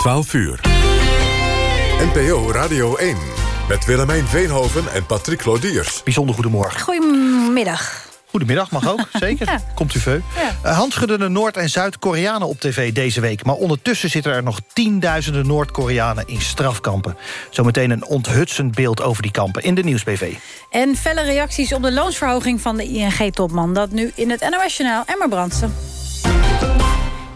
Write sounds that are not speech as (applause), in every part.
12 uur. NPO Radio 1. Met Willemijn Veenhoven en Patrick Lodiers. Bijzonder goedemorgen. Goedemiddag. Goedemiddag, mag ook, (laughs) zeker. Ja. Komt u veu. Ja. Uh, handschuddende Noord- en Zuid-Koreanen op tv deze week. Maar ondertussen zitten er nog tienduizenden Noord-Koreanen in strafkampen. Zometeen een onthutsend beeld over die kampen in de Nieuwsbv. En felle reacties op de loonsverhoging van de ING-topman. Dat nu in het NOS-journaal Emmer Brandsen.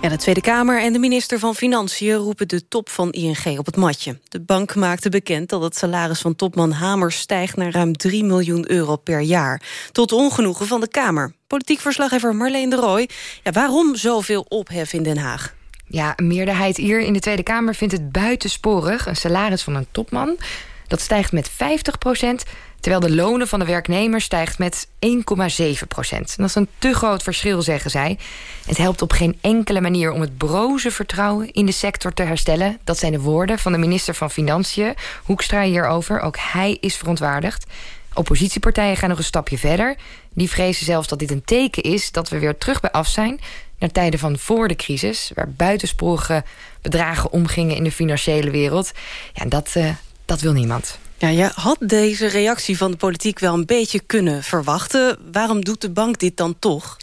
Ja, de Tweede Kamer en de minister van Financiën roepen de top van ING op het matje. De bank maakte bekend dat het salaris van topman Hamers stijgt naar ruim 3 miljoen euro per jaar. Tot ongenoegen van de Kamer. Politiek verslaggever Marleen de Rooij. Ja, waarom zoveel ophef in Den Haag? Ja, een meerderheid hier in de Tweede Kamer vindt het buitensporig. Een salaris van een topman, dat stijgt met 50 procent... terwijl de lonen van de werknemers stijgt met 1,7 procent. Dat is een te groot verschil, zeggen zij. Het helpt op geen enkele manier om het broze vertrouwen... in de sector te herstellen. Dat zijn de woorden van de minister van Financiën, Hoekstra, hierover. Ook hij is verontwaardigd. Oppositiepartijen gaan nog een stapje verder. Die vrezen zelfs dat dit een teken is dat we weer terug bij af zijn... naar tijden van voor de crisis... waar buitensporige bedragen omgingen in de financiële wereld. Ja, dat, uh, dat wil niemand. Ja, je had deze reactie van de politiek wel een beetje kunnen verwachten. Waarom doet de bank dit dan toch?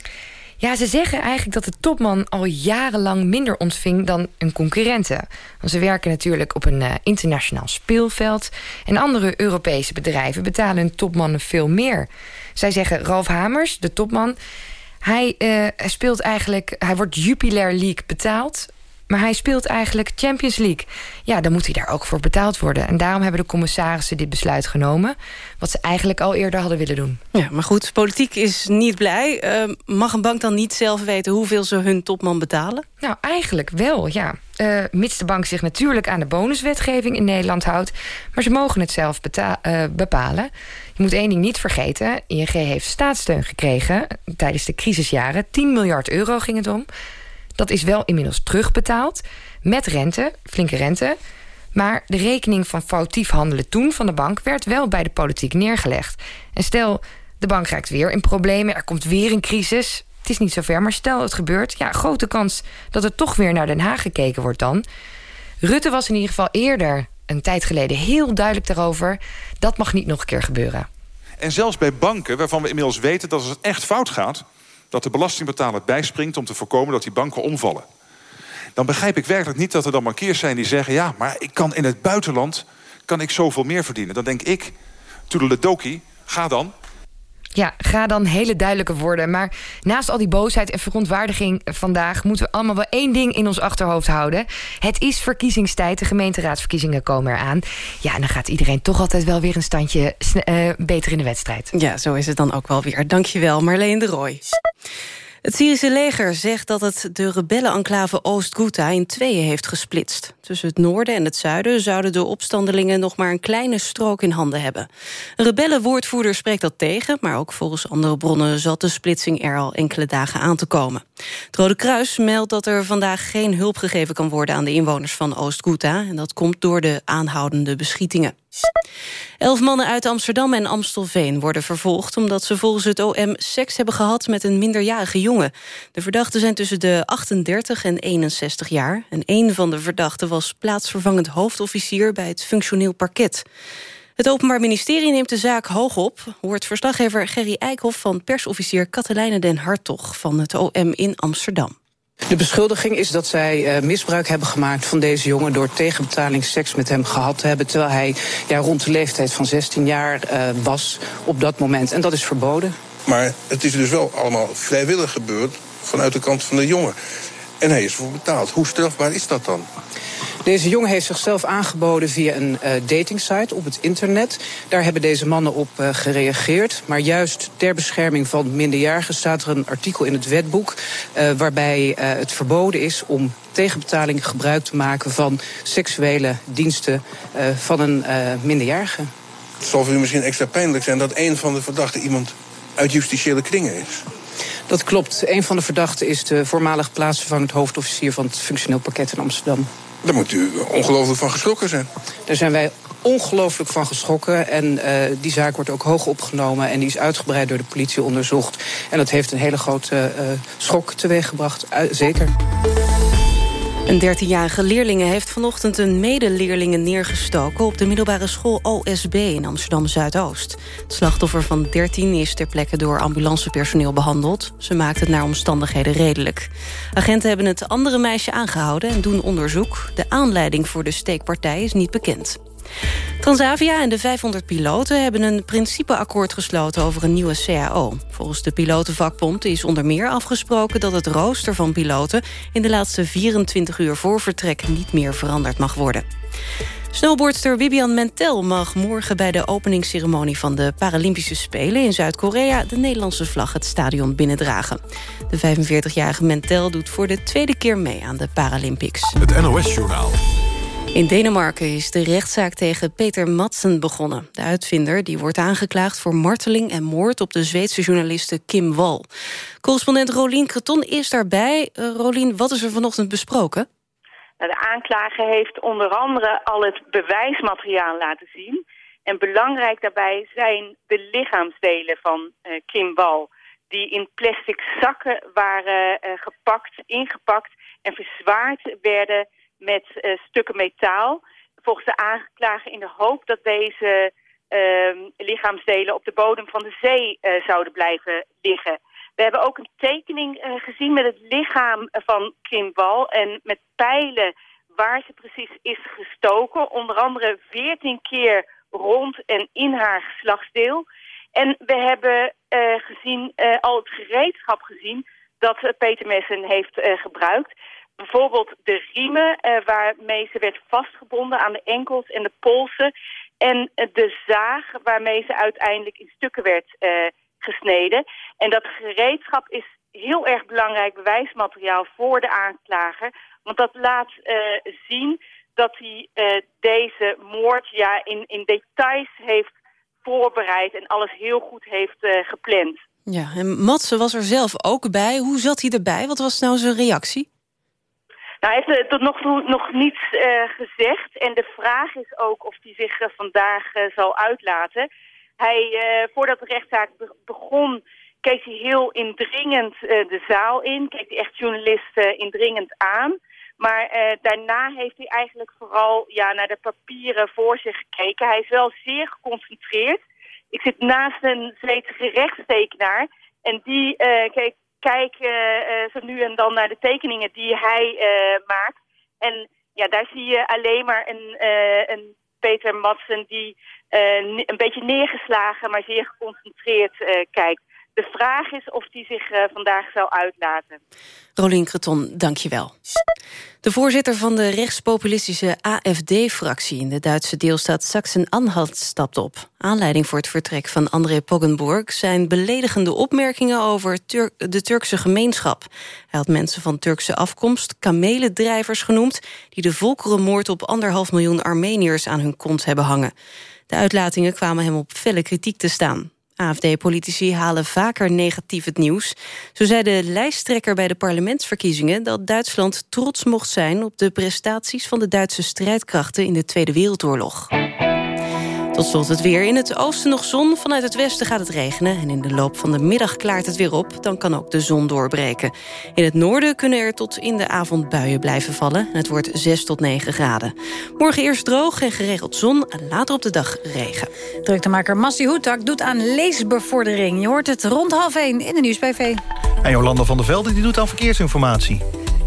Ja, ze zeggen eigenlijk dat de topman al jarenlang minder ontving dan een concurrenten. Want ze werken natuurlijk op een uh, internationaal speelveld. En andere Europese bedrijven betalen hun topmannen veel meer. Zij zeggen, Ralf Hamers, de topman... hij uh, speelt eigenlijk, hij wordt Jupiler League betaald maar hij speelt eigenlijk Champions League. Ja, dan moet hij daar ook voor betaald worden. En daarom hebben de commissarissen dit besluit genomen... wat ze eigenlijk al eerder hadden willen doen. Ja, maar goed, politiek is niet blij. Uh, mag een bank dan niet zelf weten hoeveel ze hun topman betalen? Nou, eigenlijk wel, ja. Uh, mits de bank zich natuurlijk aan de bonuswetgeving in Nederland houdt... maar ze mogen het zelf uh, bepalen. Je moet één ding niet vergeten. ING heeft staatssteun gekregen tijdens de crisisjaren. 10 miljard euro ging het om... Dat is wel inmiddels terugbetaald. Met rente, flinke rente. Maar de rekening van foutief handelen toen van de bank... werd wel bij de politiek neergelegd. En stel, de bank raakt weer in problemen. Er komt weer een crisis. Het is niet zover, maar stel het gebeurt... ja, grote kans dat er toch weer naar Den Haag gekeken wordt dan. Rutte was in ieder geval eerder, een tijd geleden... heel duidelijk daarover. Dat mag niet nog een keer gebeuren. En zelfs bij banken, waarvan we inmiddels weten... dat als het echt fout gaat dat de belastingbetaler bijspringt om te voorkomen dat die banken omvallen. Dan begrijp ik werkelijk niet dat er dan bankiers zijn die zeggen... ja, maar ik kan in het buitenland kan ik zoveel meer verdienen. Dan denk ik, toedeledoki, ga dan. Ja, ga dan hele duidelijke woorden. Maar naast al die boosheid en verontwaardiging vandaag... moeten we allemaal wel één ding in ons achterhoofd houden. Het is verkiezingstijd, de gemeenteraadsverkiezingen komen eraan. Ja, en dan gaat iedereen toch altijd wel weer een standje uh, beter in de wedstrijd. Ja, zo is het dan ook wel weer. Dankjewel, Marleen de Roy. Het Syrische leger zegt dat het de rebellenenclave Oost-Ghouta in tweeën heeft gesplitst. Tussen het noorden en het zuiden zouden de opstandelingen nog maar een kleine strook in handen hebben. Een rebellenwoordvoerder spreekt dat tegen, maar ook volgens andere bronnen zat de splitsing er al enkele dagen aan te komen. Het Rode Kruis meldt dat er vandaag geen hulp gegeven kan worden aan de inwoners van Oost-Ghouta en dat komt door de aanhoudende beschietingen. Elf mannen uit Amsterdam en Amstelveen worden vervolgd... omdat ze volgens het OM seks hebben gehad met een minderjarige jongen. De verdachten zijn tussen de 38 en 61 jaar. En een van de verdachten was plaatsvervangend hoofdofficier... bij het functioneel parket. Het Openbaar Ministerie neemt de zaak hoog op... hoort verslaggever Gerry Eikhoff van persofficier Katelijne den Hartog... van het OM in Amsterdam. De beschuldiging is dat zij uh, misbruik hebben gemaakt van deze jongen... door tegenbetaling seks met hem gehad te hebben... terwijl hij rond de leeftijd van 16 jaar uh, was op dat moment. En dat is verboden. Maar het is dus wel allemaal vrijwillig gebeurd vanuit de kant van de jongen. En hij is voor betaald. Hoe strafbaar is dat dan? Deze jongen heeft zichzelf aangeboden via een uh, datingsite op het internet. Daar hebben deze mannen op uh, gereageerd. Maar juist ter bescherming van minderjarigen staat er een artikel in het wetboek... Uh, waarbij het verboden is om tegenbetaling gebruik te maken... van seksuele diensten van een minderjarige. Het zal voor u misschien extra pijnlijk zijn dat een van de verdachten iemand uit justitiële kringen is. Dat klopt. Een van de verdachten is de voormalig plaatsvervangend hoofdofficier van het functioneel pakket in Amsterdam. Daar moet u ongelooflijk van geschrokken zijn. Daar zijn wij ongelooflijk van geschrokken. En uh, die zaak wordt ook hoog opgenomen en die is uitgebreid door de politie onderzocht. En dat heeft een hele grote uh, schok teweeggebracht, uh, zeker. Een 13-jarige leerling heeft vanochtend een medeleerlingen neergestoken... op de middelbare school OSB in Amsterdam-Zuidoost. Het slachtoffer van 13 is ter plekke door ambulancepersoneel behandeld. Ze maakt het naar omstandigheden redelijk. Agenten hebben het andere meisje aangehouden en doen onderzoek. De aanleiding voor de steekpartij is niet bekend. Transavia en de 500 piloten hebben een principeakkoord gesloten over een nieuwe CAO. Volgens de pilotenvakbond is onder meer afgesproken dat het rooster van piloten in de laatste 24 uur voor vertrek niet meer veranderd mag worden. Snowboardster Vivian Mentel mag morgen bij de openingsceremonie van de Paralympische Spelen in Zuid-Korea de Nederlandse vlag het stadion binnendragen. De 45-jarige Mentel doet voor de tweede keer mee aan de Paralympics. Het NOS-journaal. In Denemarken is de rechtszaak tegen Peter Madsen begonnen. De uitvinder die wordt aangeklaagd voor marteling en moord... op de Zweedse journaliste Kim Wall. Correspondent Rolien Creton is daarbij. Uh, Rolien, wat is er vanochtend besproken? Nou, de aanklager heeft onder andere al het bewijsmateriaal laten zien. En belangrijk daarbij zijn de lichaamsdelen van uh, Kim Wall... die in plastic zakken waren uh, gepakt, ingepakt en verzwaard werden met uh, stukken metaal. Volgens de aanklager in de hoop dat deze uh, lichaamsdelen op de bodem van de zee uh, zouden blijven liggen. We hebben ook een tekening eh, gezien met het lichaam van Kim Wall en met pijlen waar ze precies is gestoken. Onder andere 14 keer rond en in haar geslachtsdeel. En we hebben gezien, al het gereedschap gezien dat Peter Messen heeft gebruikt bijvoorbeeld de riemen uh, waarmee ze werd vastgebonden aan de enkels en de polsen. En uh, de zaag waarmee ze uiteindelijk in stukken werd uh, gesneden. En dat gereedschap is heel erg belangrijk bewijsmateriaal voor de aanklager. Want dat laat zien dat hij deze moord ja, in, in details heeft voorbereid... en alles heel goed heeft gepland. Ja, en Matze was er zelf ook bij. Hoe zat hij erbij? Wat was nou zijn reactie? Nou, hij heeft tot nog toe nog niets uh, gezegd. En de vraag is ook of hij zich uh, vandaag zal uitlaten. Hij, voordat de rechtszaak be begon, keek hij heel indringend de zaal in. Keek hij echt journalisten indringend aan. Maar daarna heeft hij eigenlijk vooral ja, naar de papieren voor zich gekeken. Hij is wel zeer geconcentreerd. Ik zit naast een Zweedse rechtstekenaar. En die keek kijk uh, zo nu en dan naar de tekeningen die hij uh, maakt. En ja, daar zie je alleen maar een, een Peter Madsen die een beetje neergeslagen, maar zeer geconcentreerd kijkt. De vraag is of hij zich uh, vandaag zou uitlaten. Rolien Creton, dank je wel. De voorzitter van de rechtspopulistische AFD-fractie... in de Duitse deelstaat Sachsen-Anhalt stapt op. Aanleiding voor het vertrek van André Poggenburg... zijn beledigende opmerkingen over de Turkse gemeenschap. Hij had mensen van Turkse afkomst kamelendrijvers genoemd... die de volkerenmoord op anderhalf miljoen Armeniërs aan hun kont hebben hangen. De uitlatingen kwamen hem op felle kritiek te staan. AFD-politici halen vaker negatief het nieuws. Zo zei de lijsttrekker bij de parlementsverkiezingen... dat Duitsland trots mocht zijn op de prestaties van de Duitse strijdkrachten... in de Tweede Wereldoorlog. Tot slot het weer. In het oosten nog zon, vanuit het westen gaat het regenen... en in de loop van de middag klaart het weer op. Dan kan ook de zon doorbreken. In het noorden kunnen er tot in de avond buien blijven vallen. En het wordt 6 tot 9 graden. Morgen eerst droog en geregeld zon, en later op de dag regen. Druktemaker Massi Hoetak doet aan leesbevordering. Je hoort het rond half 1 in de Nieuwsbv. En Jolanda van der Velde die doet aan verkeersinformatie.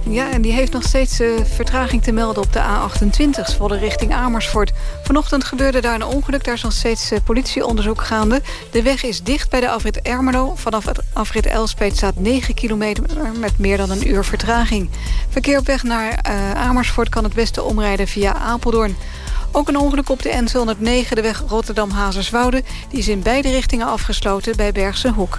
Ja, en die heeft nog steeds uh, vertraging te melden op de A28, volle richting Amersfoort. Vanochtend gebeurde daar een ongeluk, daar is nog steeds uh, politieonderzoek gaande. De weg is dicht bij de afrit Ermelo. Vanaf het afrit Elspet staat 9 kilometer met meer dan een uur vertraging. Verkeer op weg naar uh, Amersfoort kan het beste omrijden via Apeldoorn. Ook een ongeluk op de N209, de weg Rotterdam-Hazerswoude. Die is in beide richtingen afgesloten bij Bergse Hoek.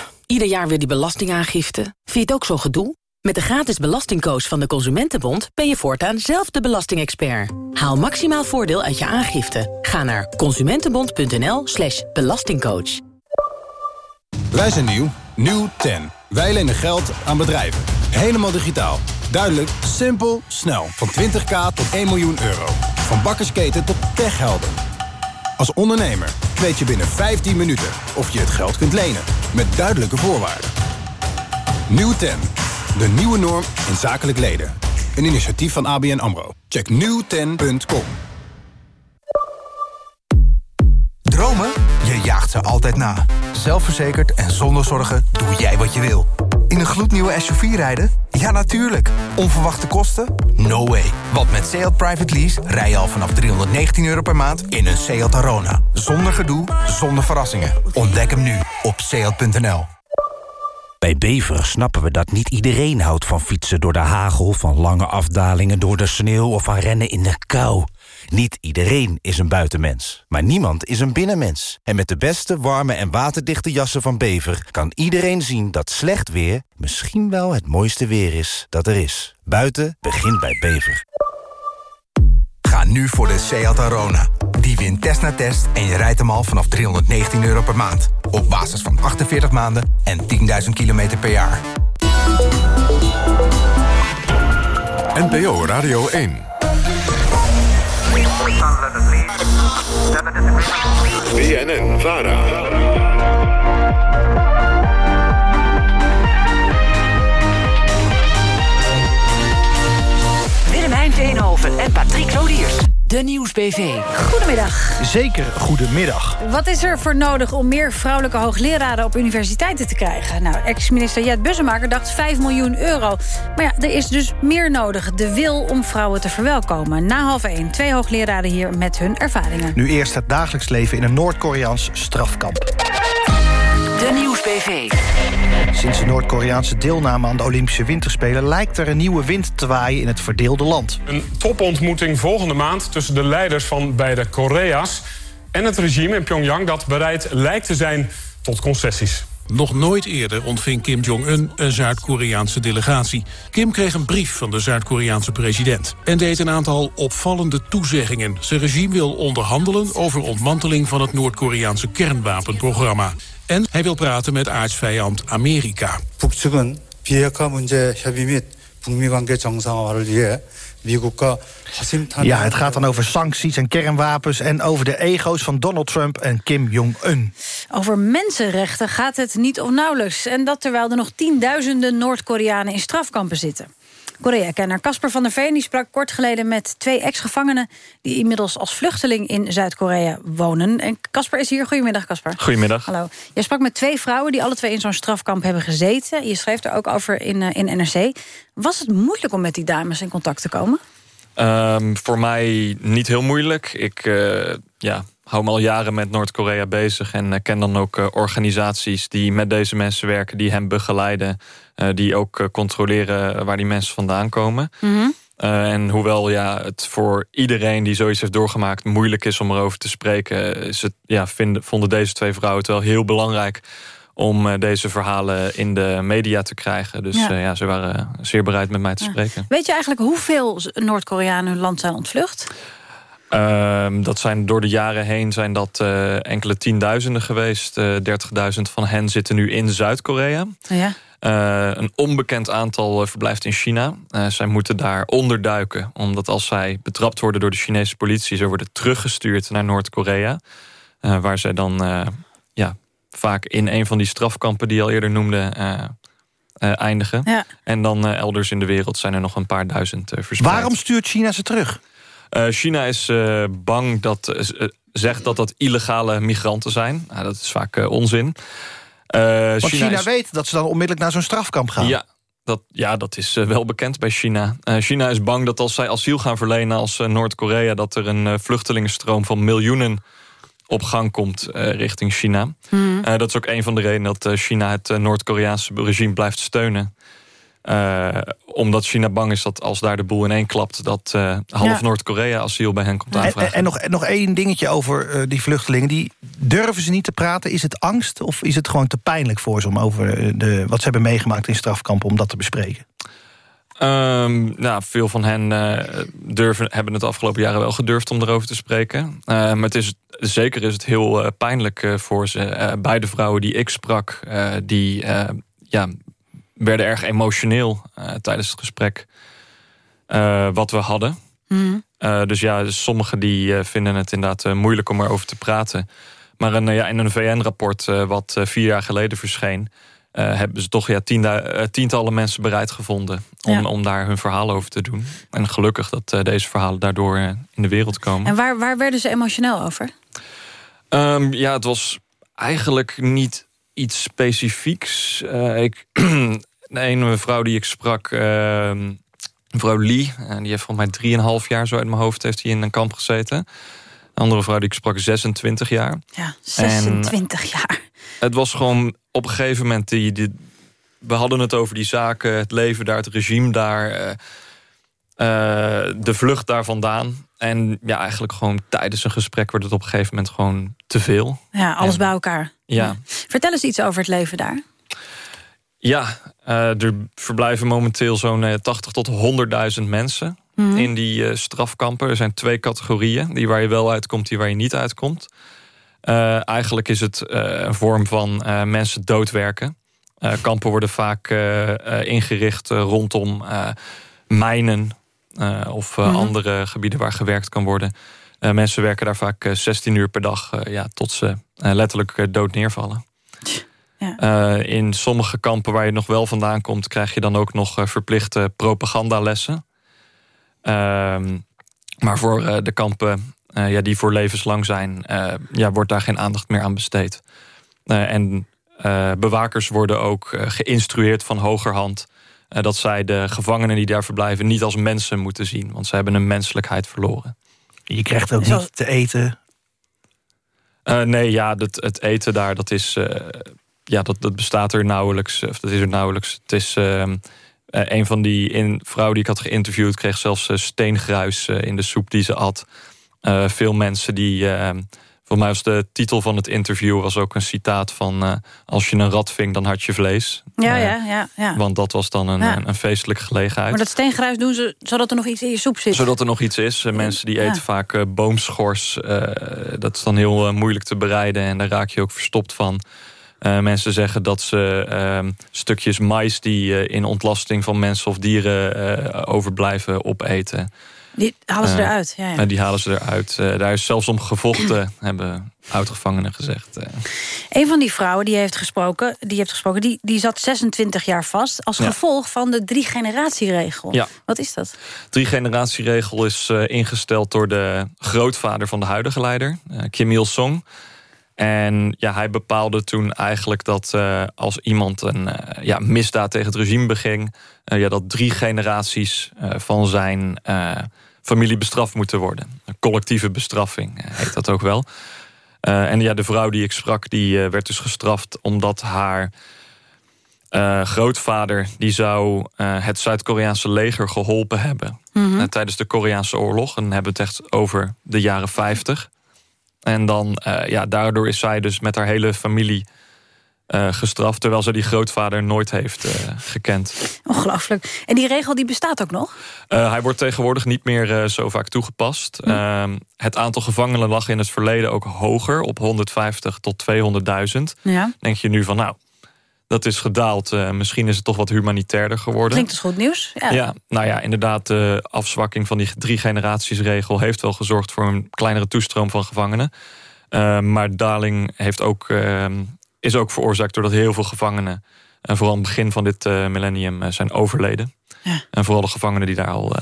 Ieder jaar weer die belastingaangifte. Vind je het ook zo gedoe? Met de gratis belastingcoach van de Consumentenbond ben je voortaan zelf de belastingexpert. Haal maximaal voordeel uit je aangifte. Ga naar consumentenbond.nl slash belastingcoach. Wij zijn nieuw. Nieuw 10. Wij lenen geld aan bedrijven. Helemaal digitaal. Duidelijk, simpel, snel. Van 20k tot 1 miljoen euro. Van bakkersketen tot techhelden. Als ondernemer weet je binnen 15 minuten of je het geld kunt lenen. Met duidelijke voorwaarden. Nieuw 10. De nieuwe norm in zakelijk leden. Een initiatief van ABN AMRO. Check nieuwten.com. Dromen? Je jaagt ze altijd na. Zelfverzekerd en zonder zorgen doe jij wat je wil. In een gloednieuwe SUV rijden? Ja, natuurlijk. Onverwachte kosten? No way. Want met Seat Private Lease rij je al vanaf 319 euro per maand in een Seat Arona. Zonder gedoe, zonder verrassingen. Ontdek hem nu op seat.nl. Bij Bever snappen we dat niet iedereen houdt van fietsen door de hagel... van lange afdalingen door de sneeuw of van rennen in de kou. Niet iedereen is een buitenmens, maar niemand is een binnenmens. En met de beste, warme en waterdichte jassen van Bever... kan iedereen zien dat slecht weer misschien wel het mooiste weer is dat er is. Buiten begint bij Bever. Ga nu voor de Seat Arona. Die wint test na test en je rijdt hem al vanaf 319 euro per maand. Op basis van 48 maanden en 10.000 kilometer per jaar. NPO Radio 1. BNN Vara. Willemijn Veenhoven en Patrick Lodiers. De Nieuwsbv. Goedemiddag. Zeker, goedemiddag. Wat is er voor nodig om meer vrouwelijke hoogleraren op universiteiten te krijgen? Nou, ex-minister Jet Bussemaker dacht 5 miljoen euro. Maar ja, er is dus meer nodig. De wil om vrouwen te verwelkomen. Na half 1, twee hoogleraren hier met hun ervaringen. Nu eerst het dagelijks leven in een Noord-Koreaans strafkamp. De Nieuwsbv. Sinds de Noord-Koreaanse deelname aan de Olympische Winterspelen... lijkt er een nieuwe wind te waaien in het verdeelde land. Een topontmoeting volgende maand tussen de leiders van beide Korea's... en het regime in Pyongyang dat bereid lijkt te zijn tot concessies. Nog nooit eerder ontving Kim Jong-un een Zuid-Koreaanse delegatie. Kim kreeg een brief van de Zuid-Koreaanse president... en deed een aantal opvallende toezeggingen. Zijn regime wil onderhandelen over ontmanteling van het Noord-Koreaanse kernwapenprogramma. En hij wil praten met aardsvijand Amerika. 북측은 비핵화 문제 협의 및 북미 관계 정상화를 위해 미국과 허심탄회 Ja, het gaat dan over sancties en kernwapens... en over de ego's van Donald Trump en Kim Jong-un. Over mensenrechten gaat het niet of nauwelijks. En dat terwijl er nog tienduizenden Noord-Koreanen in strafkampen zitten. Korea-kenner Casper van der Veen die sprak kort geleden met twee ex-gevangenen... die inmiddels als vluchteling in Zuid-Korea wonen. En Casper is hier. Goedemiddag, Casper. Goedemiddag. Hallo. Jij sprak met twee vrouwen die alle twee in zo'n strafkamp hebben gezeten. Je schreef er ook over in, eh, in NRC. Was het moeilijk om met die dames in contact te komen? Ehm, voor mij niet heel moeilijk. Ik eh, ja, hou me al jaren met Noord-Korea bezig... en eh, ken dan ook eh, organisaties die met deze mensen werken... die hen begeleiden, eh, die ook controleren waar die mensen vandaan komen. Eh, en hoewel ja, het voor iedereen die zoiets heeft doorgemaakt... moeilijk is om erover te spreken... Is het, ja, vinden, vonden deze twee vrouwen het wel heel belangrijk... om deze verhalen in de media te krijgen. Dus Ja. ja, ja ze waren zeer bereid met mij te Ja. spreken. Weet je eigenlijk hoeveel Noord-Koreanen hun land zijn ontvlucht? Ehm, dat zijn door de jaren heen zijn dat eh, enkele tienduizenden geweest. Eh 30.000 van hen zitten nu in Zuid-Korea. Ja. Eh, een onbekend aantal verblijft in China. Eh, zij moeten daar onderduiken. Omdat als zij betrapt worden door de Chinese politie... ze worden teruggestuurd naar Noord-Korea. eh, waar zij dan eh, ja, vaak in een van die strafkampen... die je al eerder noemde, eh, eh, eindigen. Ja. En dan elders in de wereld zijn er nog een paar duizend verspreid. Waarom stuurt China ze terug? Eh, China is eh, bang dat eh, zegt dat dat illegale migranten zijn. Nou, dat is vaak onzin. Eh, Want China, is- weet dat ze dan onmiddellijk naar zo'n strafkamp gaan. Ja, dat, ja, dat is wel bekend bij China. Eh, China is bang dat als zij asiel gaan verlenen als Noord-Korea... dat er een eh, vluchtelingenstroom van miljoenen op gang komt eh, richting China. Hmm. Eh, dat is ook een van de redenen dat eh, China het Noord-Koreaanse regime blijft steunen. Eh, omdat China bang is dat als daar de boel ineen klapt... dat eh, half Ja. Noord-Korea asiel bij hen komt En, aanvragen. en, en nog, en nog één dingetje over eh, die vluchtelingen. Die durven ze niet te praten. Is het angst of is het gewoon te pijnlijk voor ze... om over de, wat ze hebben meegemaakt in strafkampen om dat te bespreken? Um, nou, veel van hen uh, durven, hebben het de afgelopen jaren wel gedurfd om erover te spreken. Uh, maar het is, zeker is het heel uh, pijnlijk voor ze. beide vrouwen die ik sprak, die ja, werden erg emotioneel tijdens het gesprek wat we hadden. Mm. dus ja, dus sommigen die vinden het inderdaad moeilijk om erover te praten. Maar een, ja, in een VN-rapport wat vier jaar geleden verscheen... Uh, hebben ze toch ja, tientallen mensen bereid gevonden om, ja. om daar hun verhaal over te doen. En gelukkig dat uh, deze verhalen daardoor in de wereld komen. En waar, waar werden ze emotioneel over? Um, ja, het was eigenlijk niet iets specifieks. ik, (clears throat) de ene mevrouw die ik sprak, ehm, mevrouw Lee... die heeft volgens mij drieënhalf jaar zo uit mijn hoofd heeft hij in een kamp gezeten. De andere vrouw die ik sprak, 26 jaar. Ja, 26 en, jaar. Het was gewoon op een gegeven moment... Die, die, we hadden het over die zaken, het leven daar, het regime daar... Uh, uh, de vlucht daar vandaan. En ja, eigenlijk gewoon tijdens een gesprek wordt het op een gegeven moment gewoon te veel. Ja, alles en, bij elkaar. Ja. Vertel eens iets over het leven daar. Ja, uh, er verblijven momenteel zo'n 80 tot 100.000 mensen mm. in die uh, strafkampen. Er zijn twee categorieën. Die waar je wel uitkomt, die waar je niet uitkomt. Uh, eigenlijk is het een vorm van mensen doodwerken. kampen worden vaak ingericht rondom mijnen... of mm. andere gebieden waar gewerkt kan worden. mensen werken daar vaak 16 uur per dag ja, tot ze letterlijk dood neervallen. Ja. Uh, in sommige kampen waar je nog wel vandaan komt... krijg je dan ook nog uh, verplichte propagandalessen. Uh, maar voor uh, de kampen ja, die voor levenslang zijn... ja, wordt daar geen aandacht meer aan besteed. en bewakers worden ook geïnstrueerd van hogerhand... dat zij de gevangenen die daar verblijven niet als mensen moeten zien. Want ze hebben een menselijkheid verloren. Je krijgt ook niet te eten... nee, ja, het, het, eten daar, dat is ja, dat, dat bestaat er nauwelijks. Of dat is er nauwelijks. Het is uh, een van die in, vrouwen die ik had geïnterviewd... kreeg zelfs uh, steengruis uh, in de soep die ze at. veel mensen die... Ehm, voor mij was de titel van het interview was ook een citaat van... als je een rat ving, dan had je vlees. Ja, ja, ja, ja. Want dat was dan een, ja. een, een, feestelijke gelegenheid. Maar dat steengruis doen ze zodat er nog iets in je soep zit? Zodat er nog iets is. mensen die eten vaak boomschors. dat is dan heel moeilijk te bereiden en daar raak je ook verstopt van... Uh, mensen zeggen dat ze uh, stukjes mais die uh, in ontlasting van mensen of dieren eh, overblijven opeten. Die halen ze eruit? Ja, ja. die halen ze eruit. daar is zelfs om gevochten, (clears throat) hebben oudgevangenen gezegd. Een van die vrouwen die heeft gesproken, die, heeft gesproken die, die zat 26 jaar vast... als gevolg van de drie-generatieregel. Ja. Wat is dat? Drie-generatieregel is ingesteld door de grootvader van de huidige leider, Kim Il-sung... En ja, hij bepaalde toen eigenlijk dat uh, als iemand een uh, ja, misdaad tegen het regime beging... Uh, ja, dat drie generaties van zijn familie bestraft moeten worden. Een collectieve bestraffing heet dat ook wel. en ja, de vrouw die ik sprak, die werd dus gestraft omdat haar... grootvader die zou het Zuid-Koreaanse leger geholpen hebben... Mm -hmm. tijdens de Koreaanse oorlog. En dan hebben we het echt over de jaren 50... En dan, uh, ja, daardoor is zij dus met haar hele familie uh, gestraft... terwijl ze die grootvader nooit heeft uh, gekend. Ongelooflijk. En die regel die bestaat ook nog? hij wordt tegenwoordig niet meer zo vaak toegepast. Hm. Ehm, het aantal gevangenen lag in het verleden ook hoger... op 150 tot 200.000. Ja. Denk je nu van, nou, dat is gedaald. Uh, misschien is het toch wat humanitairder geworden. Klinkt dus goed nieuws. Ja. ja, nou ja, inderdaad, de afzwakking van die drie generatiesregel... heeft wel gezorgd voor een kleinere toestroom van gevangenen. Uh, maar daling heeft ook, uh, is ook veroorzaakt doordat heel veel gevangenen... en vooral aan het begin van dit millennium zijn overleden. Ja. En vooral de gevangenen die daar al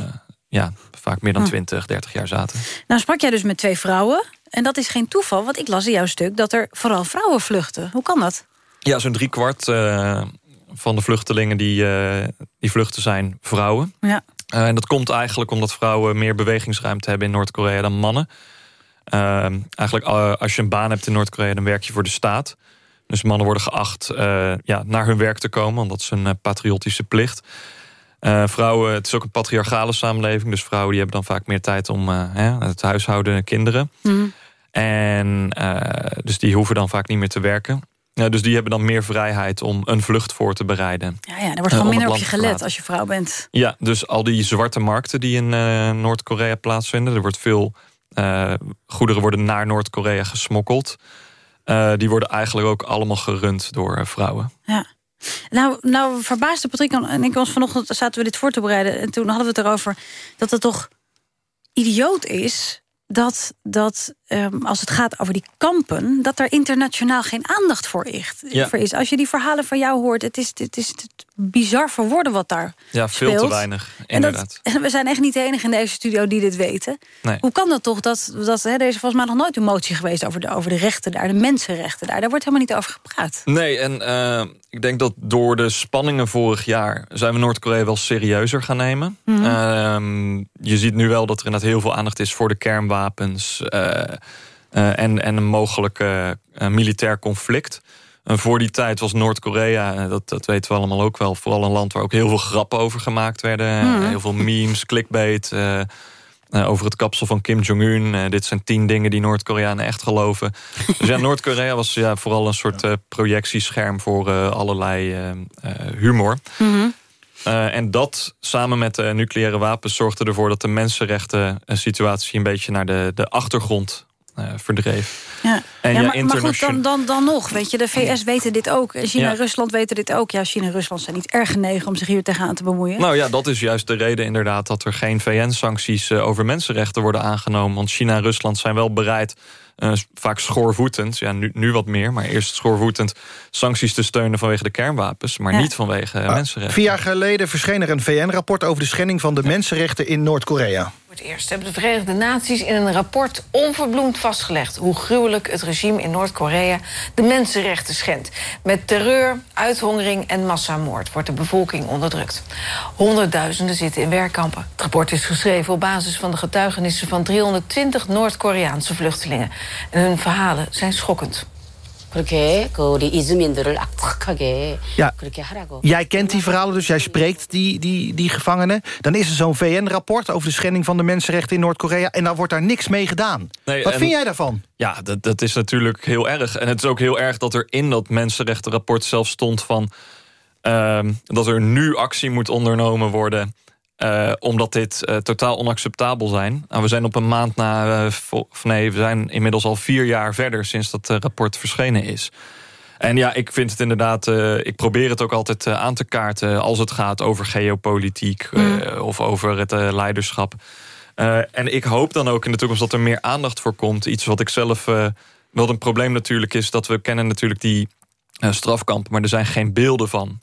ja, vaak meer dan 20, hm. 30 jaar zaten. Nou sprak jij dus met twee vrouwen. En dat is geen toeval, want ik las in jouw stuk... dat er vooral vrouwen vluchten. Hoe kan dat? Ja, zo'n driekwart uh, van de vluchtelingen die, uh, die vluchten zijn vrouwen. Ja. Uh, en dat komt eigenlijk omdat vrouwen meer bewegingsruimte hebben in Noord-Korea dan mannen. eigenlijk als je een baan hebt in Noord-Korea, dan werk je voor de staat. Dus mannen worden geacht ja, naar hun werk te komen, omdat ze een patriotische plicht. vrouwen, het is ook een patriarchale samenleving, dus vrouwen die hebben dan vaak meer tijd om het huishouden en kinderen. Mm. En dus die hoeven dan vaak niet meer te werken. Ja, dus die hebben dan meer vrijheid om een vlucht voor te bereiden. Ja, ja, er wordt Eh, gewoon om minder op je gelet als je vrouw bent. Ja, dus al die zwarte markten die in eh, Noord-Korea plaatsvinden... er wordt veel eh, goederen worden naar Noord-Korea gesmokkeld. Eh, die worden eigenlijk ook allemaal gerund door eh, vrouwen. Ja. Nou, nou verbaasde Patrick en ik ons vanochtend zaten we dit voor te bereiden. En toen hadden we het erover dat het toch idioot is dat, dat ehm, als het gaat over die kampen... dat er internationaal geen aandacht voor. Ja. voor is. Als je die verhalen van jou hoort, het is, het is het bizar voor woorden wat daar Ja, veel speelt. te weinig, En, inderdaad. dat, (laughs) en we zijn echt niet de enige in deze studio die dit weten. Nee. Hoe kan dat toch? Dat, dat, hè, er is volgens mij nog nooit een motie geweest over de, over de rechten daar, de mensenrechten daar. Daar wordt helemaal niet over gepraat. Nee, en eh, ik denk dat door de spanningen vorig jaar... zijn we Noord-Korea wel serieuzer gaan nemen. Mhm. Ehm, je ziet nu wel dat er inderdaad heel veel aandacht is... voor de kernwapens eh, en, en een mogelijk eh, eh, militair conflict. En voor die tijd was Noord-Korea, eh, dat, dat weten we allemaal ook wel... vooral een land waar ook heel veel grappen over gemaakt werden. Mhm. Heel veel memes, clickbait... eh, eh, over het kapsel van Kim Jong-un. Eh, dit zijn tien dingen die Noord-Koreanen echt geloven. (laughs) dus ja, Noord-Korea was ja, vooral een soort eh, projectiescherm... voor eh, allerlei eh, eh, humor. Eh, en dat samen met de nucleaire wapens zorgde ervoor... dat de mensenrechten een situatie een beetje naar de, de achtergrond eh, verdreef. Ja, En ja ja, maar, maar goed, dan, dan, dan nog. Weet je, de VS weten dit ook. En China Ja. en Rusland weten dit ook. Ja, China en Rusland zijn niet erg genegen om zich hier tegenaan te bemoeien. Nou ja, dat is juist de reden inderdaad... dat er geen VN-sancties eh, over mensenrechten worden aangenomen. Want China en Rusland zijn wel bereid... eh, vaak schoorvoetend, ja, nu, nu wat meer... maar eerst schoorvoetend sancties te steunen vanwege de kernwapens... maar Ja. niet vanwege eh, mensenrechten. Vier jaar geleden verscheen er een VN-rapport... over de schending van de mensenrechten in Noord-Korea. Eerst hebben de Verenigde Naties in een rapport onverbloemd vastgelegd hoe gruwelijk het regime in Noord-Korea de mensenrechten schendt. Met terreur, uithongering en massamoord wordt de bevolking onderdrukt. Honderdduizenden zitten in werkkampen. Het rapport is geschreven op basis van de getuigenissen van 320 Noord-Koreaanse vluchtelingen. En hun verhalen zijn schokkend 그렇게 그 우리 이주민들을 악착하게 Ja. 그렇게 하라고. Jij kent die verhalen, dus jij spreekt die, die, die gevangenen. Dan is er zo'n VN-rapport over de schending van de mensenrechten in Noord-Korea... en dan wordt daar niks mee gedaan. Nee, Wat en- vind jij daarvan? Ja, dat, dat is natuurlijk heel erg. En het is ook heel erg dat er in dat mensenrechtenrapport zelf stond van... ehm, dat er nu actie moet ondernomen worden... eh, omdat dit eh, totaal onacceptabel zijn. Nou, we zijn op een maand na... eh, nee, we zijn inmiddels al vier jaar verder... sinds dat rapport verschenen is. En ja, ik vind het inderdaad... ik probeer het ook altijd aan te kaarten... als het gaat over geopolitiek eh, of over het leiderschap. En ik hoop dan ook in de toekomst dat er meer aandacht voor komt. Iets wat ik zelf... wat een probleem natuurlijk is... dat we kennen natuurlijk die strafkampen... maar er zijn geen beelden van.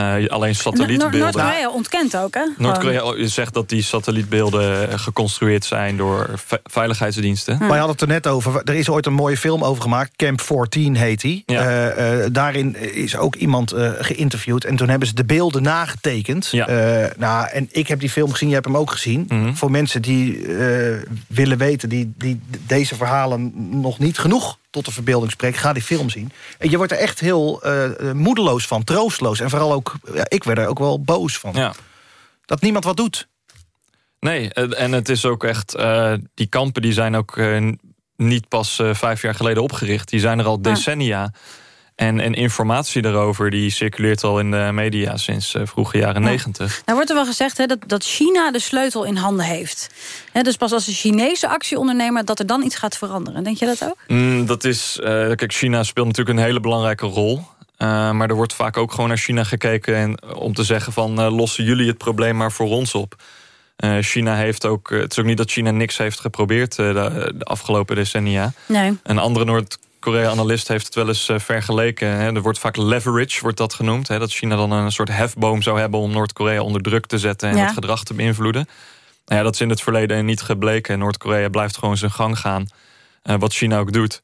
Eh, alleen satellietbeelden. Noord-Korea ontkent ook, hè? Noord-Korea zegt dat die satellietbeelden eh, geconstrueerd zijn door ve- veiligheidsdiensten. Wij hadden het er net over. Er is ooit een mooie film over gemaakt. Camp 14 heet die. Eh, eh, daarin is ook iemand eh, geïnterviewd. En toen hebben ze de beelden nagetekend. Eh, nou, en ik heb die film gezien. Je hebt hem ook gezien. Mhm. Voor mensen die eh, willen weten... Die, die deze verhalen nog niet genoeg tot de verbeelding spreken... ga die film zien. En je wordt er echt heel eh, eh, moedeloos van. Troostloos. En vooral ook... Ja, ik werd er ook wel boos van. Ja. Dat niemand wat doet. Nee, eh, en het is ook echt... eh, die kampen die zijn ook eh, niet pas vijf jaar geleden opgericht. Die zijn er al decennia. En, en informatie daarover die circuleert al in de media... sinds eh, vroege jaren negentig. Nou wordt er wel gezegd hè, dat, dat China de sleutel in handen heeft. Dus pas als de Chinese actie ondernemen... dat er dan iets gaat veranderen. Denk je dat ook? Mm, dat is, eh, kijk, China speelt natuurlijk een hele belangrijke rol. Eh, maar er wordt vaak ook gewoon naar China gekeken... En, om te zeggen van, lossen jullie het probleem maar voor ons op. China heeft ook, het is ook niet dat China niks heeft geprobeerd... de, de afgelopen decennia. Nee. Een andere Noord-Korea-analyst heeft het wel eens eh, vergeleken. Hè. Er wordt vaak leverage, wordt dat genoemd. Hè, dat China dan een soort hefboom zou hebben... om Noord-Korea onder druk te zetten en Ja. het gedrag te beïnvloeden. Nou ja, dat is in het verleden niet gebleken. Noord-Korea blijft gewoon zijn gang gaan. eh, wat China ook doet.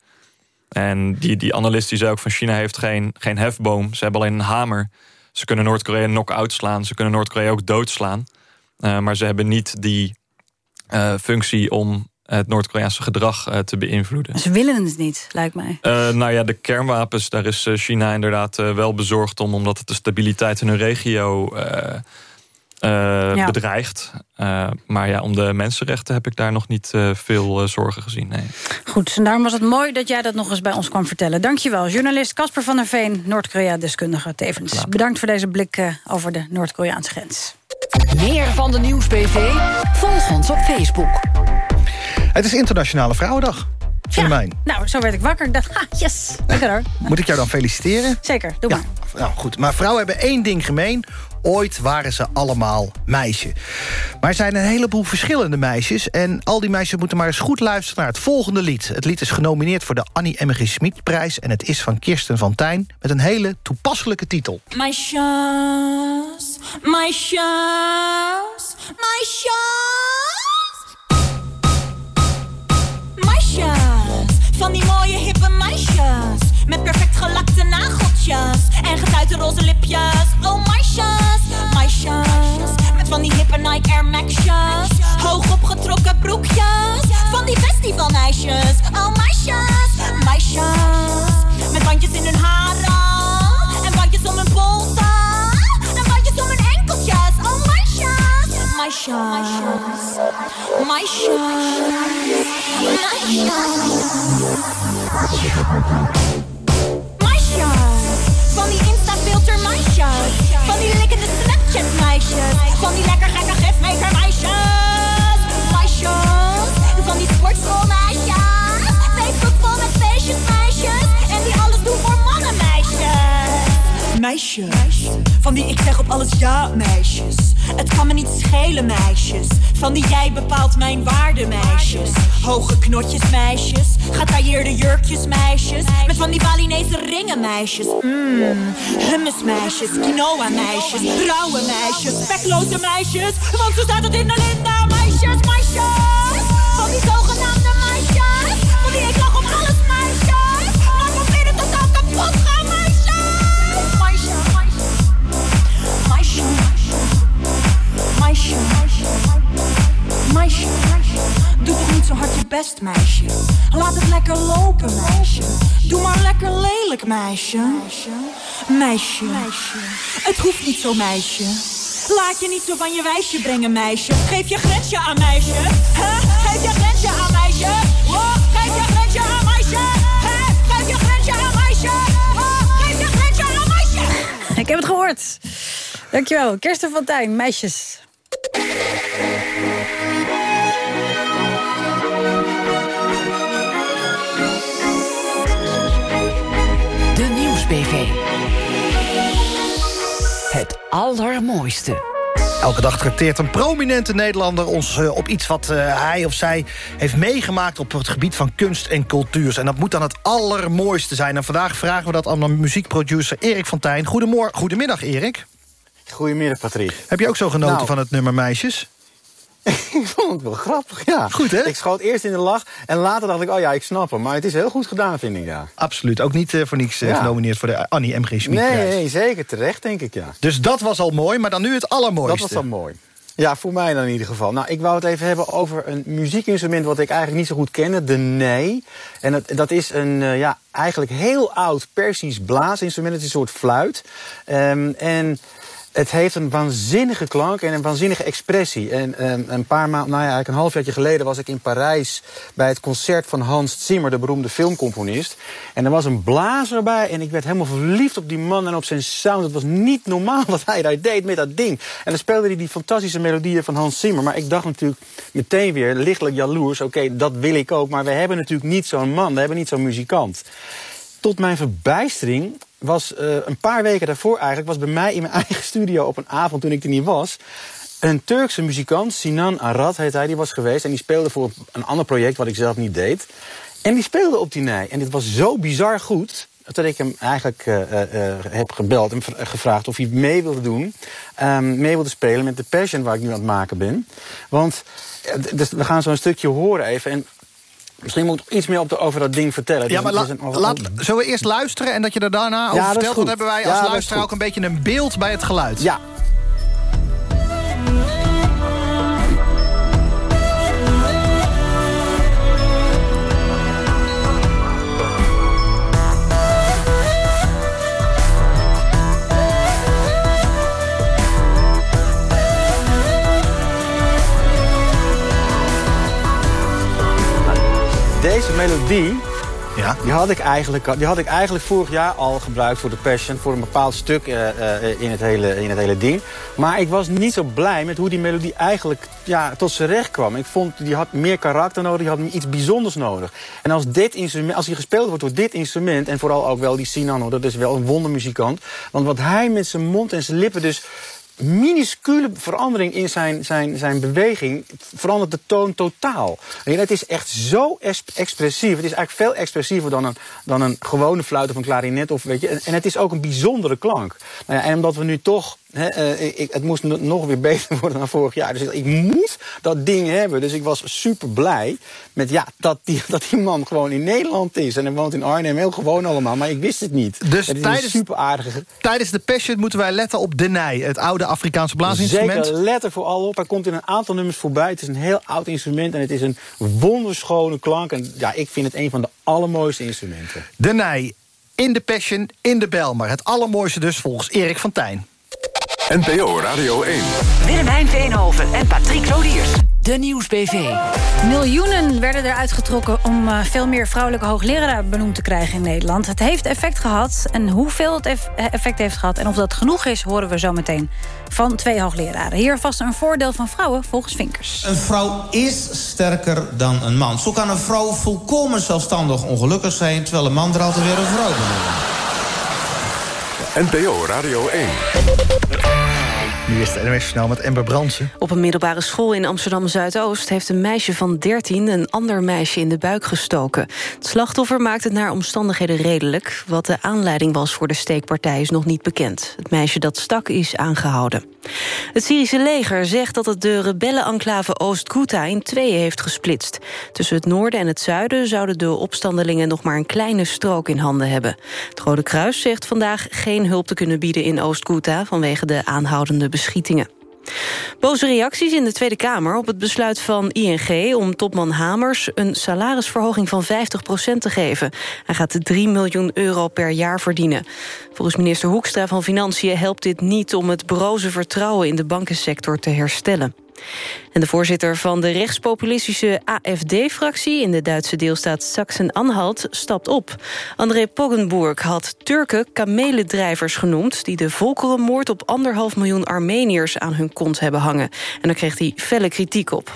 En die, die analist die zei ook van China heeft geen, geen hefboom. Ze hebben alleen een hamer. Ze kunnen Noord-Korea knock-out slaan. Ze kunnen Noord-Korea ook doodslaan. Eh, maar ze hebben niet die functie om het Noord-Koreaanse gedrag eh, te beïnvloeden. Ze willen het niet, lijkt mij. Eh, nou ja, de kernwapens, daar is eh, China inderdaad eh, wel bezorgd om... omdat het de stabiliteit in hun regio eh, eh, Ja. bedreigd. Eh, maar ja, om de mensenrechten heb ik daar nog niet eh, veel zorgen gezien. Nee. Goed, en daarom was het mooi dat jij dat nog eens bij ons kwam vertellen. Dankjewel, journalist Casper van der Veen, Noord-Korea-deskundige tevens. Bedankt voor deze blik eh, over de Noord-Koreaanse grens. Meer van de Nieuws-PV? Volg ons op Facebook. Het is Internationale Vrouwendag. Willemijn, Nou, zo werd ik wakker. Ik dacht, ha, yes, lekker hoor. (laughs) moet ik jou dan feliciteren? Zeker, doe maar. Nou goed, maar vrouwen hebben één ding gemeen. Ooit waren ze allemaal meisje. Maar er zijn een heleboel verschillende meisjes... en al die meisjes moeten maar eens goed luisteren naar het volgende lied. Het lied is genomineerd voor de Annie M. G. Schmid-prijs... en het is van Kirsten van Tijn met een hele toepasselijke titel. My shows, my shows, my shows. Van die mooie hippe meisjes. Met perfect gelakte nageltjes en getuite roze lipjes. Oh my shows. Met van die hippe Nike Air Max'jes. Hoog opgetrokken broekjes. Van die festivalmeisjes. Oh my shows. Met bandjes in hun haren. My shows. My. My. Meisjes, van die Insta-filter meisjes. Van die likkende Snapchat meisjes. Van die lekker gekke gifmeter meisjes. Meisjes, van die sportschool meisjes. Facebook vol met feestjes meisjes. En die alles doen voor mannen meisjes. Meisje, van die ik zeg op alles ja meisjes. Het kan me niet schelen meisjes. Van die jij bepaalt mijn waarde meisjes. Hoge knotjes meisjes. Getailleerde jurkjes meisjes. Met van die Balinese ringen meisjes. Mmm, hummus meisjes. Quinoa meisjes. Rauwe meisjes. Spekloze meisjes. Want zo staat het in de linda best, meisje. Laat het lekker lopen, meisje. Doe maar lekker lelijk, meisje. Meisje. Het hoeft niet zo, meisje. Laat je niet zo van je wijsje brengen, meisje. Geef je grensje aan, meisje. Huh? Geef je grensje aan, meisje. Oh, geef je grensje aan, meisje. Huh? Geef je grensje aan, meisje. Geef je grensje aan, meisje. Ik heb het gehoord. Dankjewel, Kirsten Tijn, meisjes. Het allermooiste. Elke dag trakteert een prominente Nederlander ons eh, op iets wat eh, hij of zij heeft meegemaakt op het gebied van kunst en cultuur. En dat moet dan het allermooiste zijn. En vandaag vragen we dat aan de muziekproducer Erik van Tijn. Goedemorgen, goedemiddag Erik. Goedemiddag, Patrick. Heb je ook zo genoten Nou. van het nummer Meisjes? (laughs) ik vond het wel grappig, ja. Goed, hè? Ik schoot eerst in de lach en later dacht ik, oh ja, ik snap hem. Maar het is heel goed gedaan, vind ik, ja. Absoluut, ook niet eh, voor niks eh, Ja. genomineerd voor de Annie M.G. Nee, Schmid-prijs. nee, zeker terecht, denk ik, ja. Dus dat was al mooi, maar dan nu het allermooiste. Dat was dan mooi. Ja, voor mij dan in ieder geval. Nou, ik wou het even hebben over een muziekinstrument wat ik eigenlijk niet zo goed kende, de nee. En dat, dat is een, eh, ja, eigenlijk heel oud Persisch blaasinstrument. Het is een soort fluit. Ehm, en het heeft een waanzinnige klank en een waanzinnige expressie. En ehm, een paar maanden, nou ja, eigenlijk een halfjaartje geleden was ik in Parijs bij het concert van Hans Zimmer, de beroemde filmcomponist. En er was een blazer bij en ik werd helemaal verliefd op die man en op zijn sound. Het was niet normaal (laughs) wat hij daar deed met dat ding. En dan speelde hij die fantastische melodieën van Hans Zimmer. Maar ik dacht natuurlijk meteen weer, lichtelijk jaloers, oké, dat wil ik ook. Maar we hebben natuurlijk niet zo'n man, we hebben niet zo'n muzikant. Tot mijn verbijstering was eh, een paar weken daarvoor eigenlijk... was bij mij in mijn (laughs) eigen studio op een avond toen ik er niet was... een Turkse muzikant, Sinan Arad heet hij, die was geweest... en die speelde voor een ander project wat ik zelf niet deed. En die speelde op die nij. En dit was zo bizar goed dat ik hem eigenlijk eh, eh, heb gebeld en gevraagd of hij mee wilde doen. ehm, mee wilde spelen met de Passion waar ik nu aan het maken ben. Want dus we gaan zo'n stukje horen even. En misschien moet ik iets meer op de, over dat ding vertellen. Ja, maar la- een- laat, zullen we eerst luisteren en dat je er daarna over Ja, is vertelt? Dan hebben wij Ja, als is luisteraar ook een beetje een beeld bij het geluid. Ja. Deze melodie... Ja. Die, had ik eigenlijk, die had ik eigenlijk vorig jaar al gebruikt voor de Passion... voor een bepaald stuk uh, uh, in, het hele, in het hele ding. Maar ik was niet zo blij met hoe die melodie eigenlijk ja, tot zijn recht kwam. Ik vond, die had meer karakter nodig, die had iets bijzonders nodig. En als, dit instrument, als hij gespeeld wordt door dit instrument... en vooral ook wel die Sinano, dat is wel een wondermuzikant... want wat hij met zijn mond en zijn lippen dus minuscule verandering in zijn, zijn, zijn beweging verandert de toon totaal. En het is echt zo expressief. Het is eigenlijk veel expressiever dan een, dan een gewone fluit of een klarinet. Of, weet je. En, en het is ook een bijzondere klank. Nou ja, en omdat we nu toch uh, ik, het moest nog weer beter (laughs) worden dan vorig jaar. Dus ik moet dat ding hebben. Dus ik was super blij met ja, dat, die, (laughs) dat die man gewoon in Nederland is. En hij woont in Arnhem, heel gewoon allemaal. Maar ik wist het niet. Dus het tijdens, super aardige... tijdens de Passion moeten wij letten op de nij. Het oude Afrikaanse blaasinstrument. Zeker, let er vooral op. Hij komt in een aantal nummers voorbij. Het is een heel oud instrument. En het is een wonderschone klank. En ja, ik vind het een van de allermooiste instrumenten. De nij. In de Passion, in de Belmar. Het allermooiste dus volgens Erik van Tijn. NPO Radio 1. Willemijn Veenhoven en Patrick Lodiers. De Nieuwsbv. Miljoenen werden eruit getrokken om uh, veel meer vrouwelijke hoogleraren benoemd te krijgen in Nederland. Het heeft effect gehad en hoeveel het eff effect heeft gehad en of dat genoeg is, horen we zo meteen van twee hoogleraren. Hier vast een voordeel van vrouwen volgens Vinkers. Een vrouw is sterker dan een man. Zo kan een vrouw volkomen zelfstandig ongelukkig zijn, terwijl een man er altijd weer een vrouw benoemt. NPO Radio 1. Is het NMS met Ember Brandsen. Op een middelbare school in Amsterdam-Zuidoost... heeft een meisje van 13 een ander meisje in de buik gestoken. Het slachtoffer maakt het naar omstandigheden redelijk. Wat de aanleiding was voor de steekpartij is nog niet bekend. Het meisje dat stak is aangehouden. Het Syrische leger zegt dat het de rebellenenclave Oost-Ghouta in tweeën heeft gesplitst. Tussen het noorden en het zuiden zouden de opstandelingen nog maar een kleine strook in handen hebben. Het Rode Kruis zegt vandaag geen hulp te kunnen bieden in Oost-Ghouta vanwege de aanhoudende Boze reacties in de Tweede Kamer op het besluit van ING... om topman Hamers een salarisverhoging van 50% te geven. Hij gaat 3 miljoen euro per jaar verdienen. Volgens minister Hoekstra van Financiën helpt dit niet... om het broze vertrouwen in de bankensector te herstellen. En de voorzitter van de rechtspopulistische AFD-fractie... in de Duitse deelstaat Sachsen-Anhalt stapt op. André Poggenburg had Turken kamelendrijvers genoemd... die de volkerenmoord op anderhalf miljoen Armeniërs aan hun kont hebben hangen. En daar kreeg hij felle kritiek op.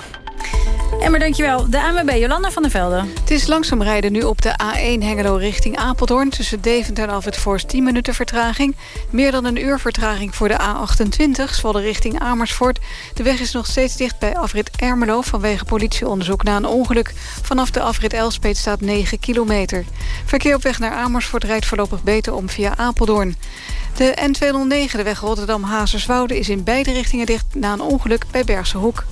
En maar dankjewel. De ANWB, Jolanda van der Velde. Het is langzaam rijden nu op de A1 Hengelo richting Apeldoorn... tussen Deventer en Alfred Forst 10 minuten vertraging. Meer dan een uur vertraging voor de A28, Zwolle richting Amersfoort. De weg is nog steeds dicht bij afrit Ermelo... vanwege politieonderzoek na een ongeluk. Vanaf de afrit Elspeet staat 9 kilometer. Verkeer op weg naar Amersfoort rijdt voorlopig beter om via Apeldoorn. De N209, de weg Rotterdam-Hazerswoude... is in beide richtingen dicht na een ongeluk bij Bergse Hoek.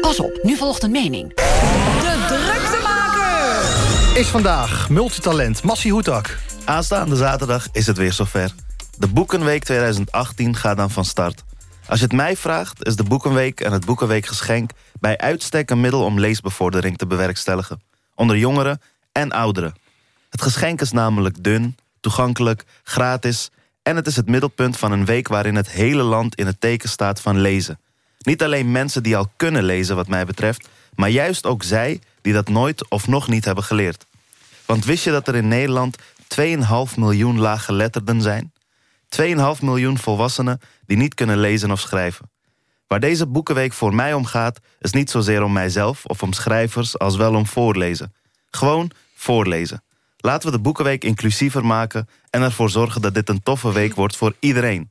Pas op, nu volgt een mening. De druktemaker! Is vandaag multitalent Massie Hoetak. Aanstaande zaterdag is het weer zover. De Boekenweek 2018 gaat dan van start. Als je het mij vraagt, is de Boekenweek en het Boekenweekgeschenk... bij uitstek een middel om leesbevordering te bewerkstelligen. Onder jongeren en ouderen. Het geschenk is namelijk dun, toegankelijk, gratis... en het is het middelpunt van een week waarin het hele land in het teken staat van lezen... Niet alleen mensen die al kunnen lezen wat mij betreft... maar juist ook zij die dat nooit of nog niet hebben geleerd. Want wist je dat er in Nederland 2,5 miljoen laaggeletterden zijn? 2,5 miljoen volwassenen die niet kunnen lezen of schrijven. Waar deze Boekenweek voor mij om gaat... is niet zozeer om mijzelf of om schrijvers als wel om voorlezen. Gewoon voorlezen. Laten we de Boekenweek inclusiever maken... en ervoor zorgen dat dit een toffe week wordt voor iedereen.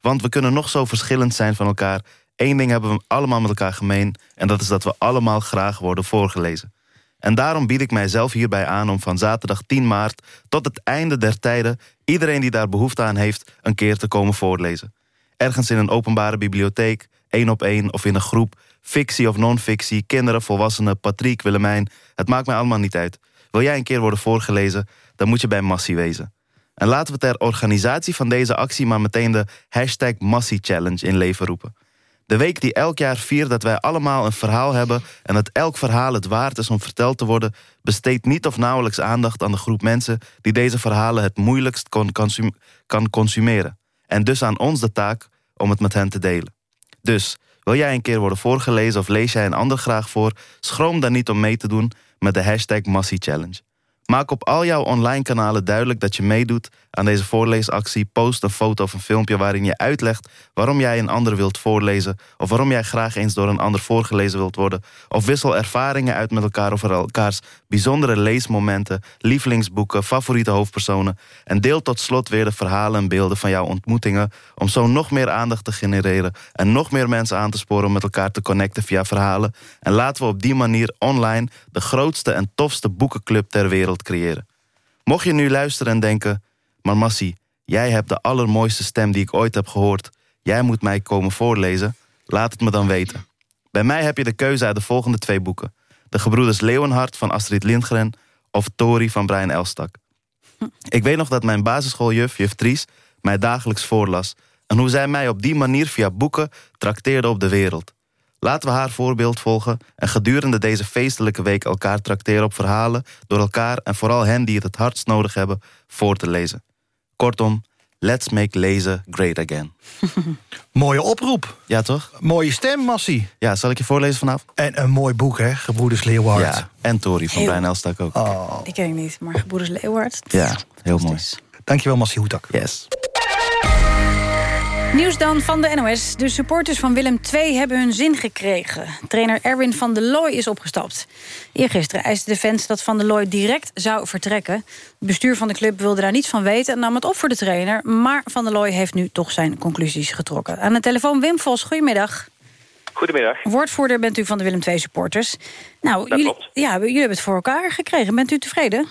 Want we kunnen nog zo verschillend zijn van elkaar... Eén ding hebben we allemaal met elkaar gemeen... en dat is dat we allemaal graag worden voorgelezen. En daarom bied ik mijzelf hierbij aan om van zaterdag 10 maart... tot het einde der tijden iedereen die daar behoefte aan heeft... een keer te komen voorlezen. Ergens in een openbare bibliotheek, één op één of in een groep... fictie of non-fictie, kinderen, volwassenen, Patrick, Willemijn... het maakt mij allemaal niet uit. Wil jij een keer worden voorgelezen, dan moet je bij Massie wezen. En laten we ter organisatie van deze actie... maar meteen de hashtag Massie Challenge in leven roepen. De week die elk jaar viert dat wij allemaal een verhaal hebben... en dat elk verhaal het waard is om verteld te worden... besteedt niet of nauwelijks aandacht aan de groep mensen... die deze verhalen het moeilijkst kan consumeren. En dus aan ons de taak om het met hen te delen. Dus, wil jij een keer worden voorgelezen... of lees jij een ander graag voor... schroom dan niet om mee te doen... met de hashtag Massie. Maak op al jouw online kanalen duidelijk dat je meedoet aan deze voorleesactie. Post een foto of een filmpje waarin je uitlegt waarom jij een ander wilt voorlezen... of waarom jij graag eens door een ander voorgelezen wilt worden... of wissel ervaringen uit met elkaar over elkaars bijzondere leesmomenten... lievelingsboeken, favoriete hoofdpersonen... en deel tot slot weer de verhalen en beelden van jouw ontmoetingen... om zo nog meer aandacht te genereren... en nog meer mensen aan te sporen om met elkaar te connecten via verhalen. En laten we op die manier online de grootste en tofste boekenclub ter wereld creëren. Mocht je nu luisteren en denken... maar Massie, jij hebt de allermooiste stem die ik ooit heb gehoord... jij moet mij komen voorlezen, laat het me dan weten. Bij mij heb je de keuze uit de volgende twee boeken. De Gebroeders Leeuwenhart van Astrid Lindgren... of Tori van Brian Elstak. Ik weet nog dat mijn basisschooljuf, juf Tries... mij dagelijks voorlas... en hoe zij mij op die manier via boeken trakteerde op de wereld. Laten we haar voorbeeld volgen en gedurende deze feestelijke week elkaar trakteren op verhalen, door elkaar en vooral hen die het het hardst nodig hebben, voor te lezen. Kortom, let's make lezen great again. (laughs) Mooie oproep. Ja, toch? Mooie stem, Massie. Ja, zal ik je voorlezen vanavond? En een mooi boek, hè? Gebroeders Leeuwhard. Ja, en Tori van Heel- Brian Elstak ook. Oh. Die ken ik niet, maar Gebroeders Leeuward. Ja, heel mooi. Dankjewel, Massie Hoetak. Yes. Nieuws dan van de NOS. De supporters van Willem II hebben hun zin gekregen. Trainer Erwin van der Looy is opgestapt. Eergisteren eiste de fans dat van der Looy direct zou vertrekken. Het bestuur van de club wilde daar niets van weten... en nam het op voor de trainer. Maar van der Looy heeft nu toch zijn conclusies getrokken. Aan de telefoon Wim Vos, goedemiddag. Goedemiddag. Woordvoerder bent u van de Willem II supporters. Nou, jullie, ja, jullie hebben het voor elkaar gekregen. Bent u tevreden?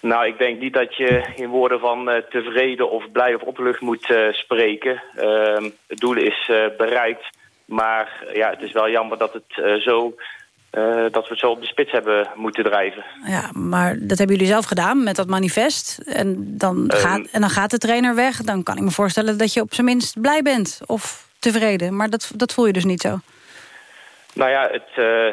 Nou, ik denk niet dat je in woorden van eh, tevreden of blij of opgelucht moet eh, spreken. Ehm, het doel is eh, bereikt. Maar ja, het is wel jammer dat, het, zo, dat we het zo op de spits hebben moeten drijven. Ja, maar dat hebben jullie zelf gedaan met dat manifest. En dan, gaat, en dan gaat de trainer weg. Dan kan ik me voorstellen dat je op zijn minst blij bent. Of tevreden. Maar dat, dat voel je dus niet zo. Nou ja, het,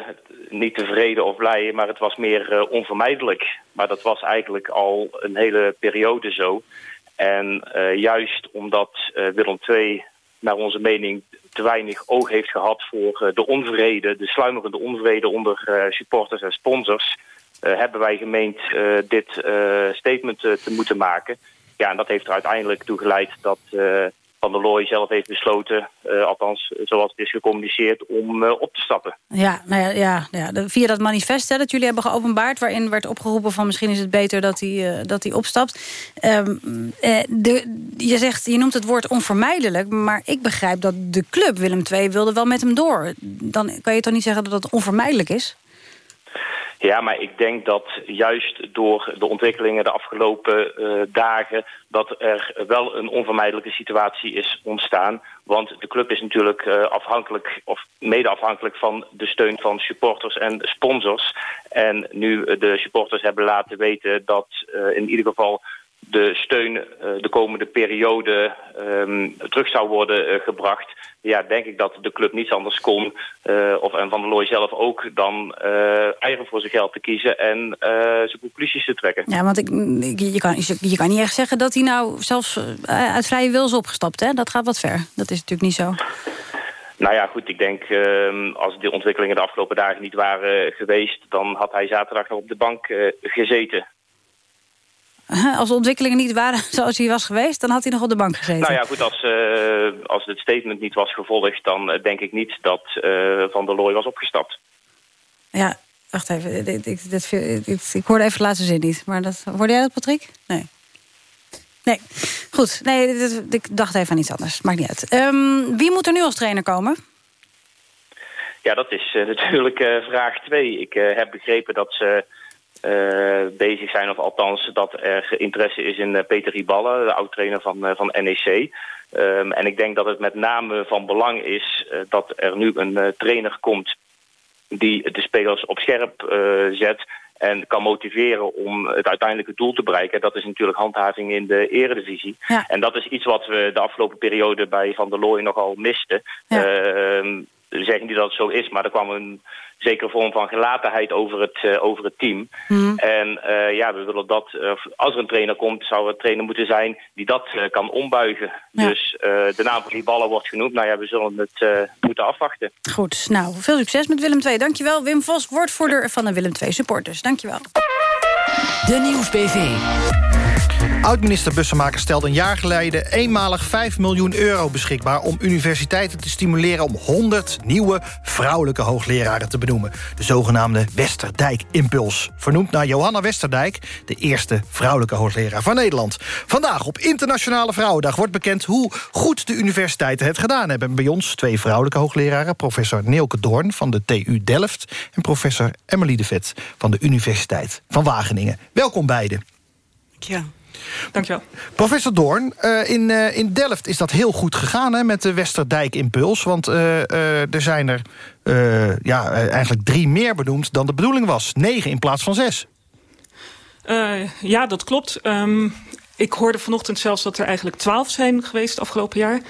het- niet tevreden of blij, maar het was meer eh, onvermijdelijk. Maar dat was eigenlijk al een hele periode zo. En eh, juist omdat eh, Willem II, naar onze mening, te weinig oog heeft gehad voor de onvrede, de sluimerende onvrede onder supporters en sponsors, hebben wij gemeend dit statement te moeten maken. Ja, en dat heeft er uiteindelijk toe geleid dat Van der Looy zelf heeft besloten, eh, althans zoals het is gecommuniceerd, om eh, op te stappen. Ja, nou ja, ja, ja via dat manifest hè, dat jullie hebben geopenbaard... waarin werd opgeroepen van misschien is het beter dat hij, eh, dat hij opstapt. Ehm, eh, de, je, zegt, je noemt het woord onvermijdelijk... maar ik begrijp dat de club Willem II wilde wel met hem door. Dan kan je toch niet zeggen dat dat onvermijdelijk is? Ja, maar ik denk dat juist door de ontwikkelingen de afgelopen eh, dagen... dat er wel een onvermijdelijke situatie is ontstaan. Want de club is natuurlijk eh, afhankelijk, of mede afhankelijk van de steun van supporters en sponsors. En nu de supporters hebben laten weten dat eh, in ieder geval de steun eh, de komende periode ehm, terug zou worden eh, gebracht... ja, denk ik dat de club niets anders kon, eh, of en Van der Looy zelf ook... dan eieren voor zijn geld te kiezen en zijn conclusies te trekken. Ja, want ik, je, kan, je kan niet echt zeggen dat hij nou zelfs uit vrije wil is opgestapt. Hè? Dat gaat wat ver. Dat is natuurlijk niet zo. Nou ja, goed, ik denk ehm, als de ontwikkelingen de afgelopen dagen niet waren geweest... dan had hij zaterdag nog op de bank gezeten. Als de ontwikkelingen niet waren (laughs) zoals hij was geweest... dan had hij nog op de bank gezeten. Nou ja, goed, als, eh, als het statement niet was gevolgd... dan eh, denk ik niet dat eh, Van der Looy was opgestapt. Ja, wacht even. Dit- dit- dit- dit- dit- ik hoorde even de laatste zin niet. Maar dat, hoorde jij dat, Patrick? Nee. Nee, goed. Nee, ik dacht even aan iets anders. Maakt niet uit. Ehm, wie moet er nu als trainer komen? Ja, dat is (laughs) natuurlijk vraag twee. Ik heb begrepen dat ze bezig zijn, of althans dat er interesse is in eh, Peter Riballe, de oud-trainer van, eh, van NEC. Ehm, en ik denk dat het met name van belang is eh, dat er nu een eh, trainer komt die de spelers op scherp eh, zet en kan motiveren om het uiteindelijke doel te bereiken. Dat is natuurlijk handhaving in de eredivisie. En dat is iets wat we de afgelopen periode bij Van der Looy nogal misten. Ehm, zeggen niet dat het zo is, maar er kwam een zekere vorm van gelatenheid over het, eh, over het team. Mhm. En eh, ja, we willen dat, eh, als er een trainer komt, zou er een trainer moeten zijn die dat eh, kan ombuigen. Dus eh, de naam van die ballen wordt genoemd. Nou ja, we zullen het eh, moeten afwachten. Goed, nou, veel succes met Willem II. Dankjewel, Wim Vos, woordvoerder van de Willem II supporters. Dankjewel. De Nieuwsbv. Oud-minister Bussemaker stelde een jaar geleden... eenmalig 5 miljoen euro beschikbaar... om universiteiten te stimuleren om 100 nieuwe vrouwelijke hoogleraren te benoemen. De zogenaamde Westerdijk Impuls. Vernoemd naar Johanna Westerdijk, de eerste vrouwelijke hoogleraar van Nederland. Vandaag op Internationale Vrouwendag wordt bekend... hoe goed de universiteiten het gedaan hebben. Bij ons twee vrouwelijke hoogleraren... professor Neelke Doorn van de TU Delft... en professor Emily de Vet van de Universiteit van Wageningen. Welkom beiden. Ja. Dankjewel. Professor Doorn, eh, in, eh, in Delft is dat heel goed gegaan hè, met de Westerdijk Impuls. Want eh, er zijn er ja, eigenlijk drie meer benoemd dan de bedoeling was. Negen in plaats van zes. Ja, dat klopt. Ehm, ik hoorde vanochtend zelfs dat er eigenlijk twaalf zijn geweest afgelopen jaar.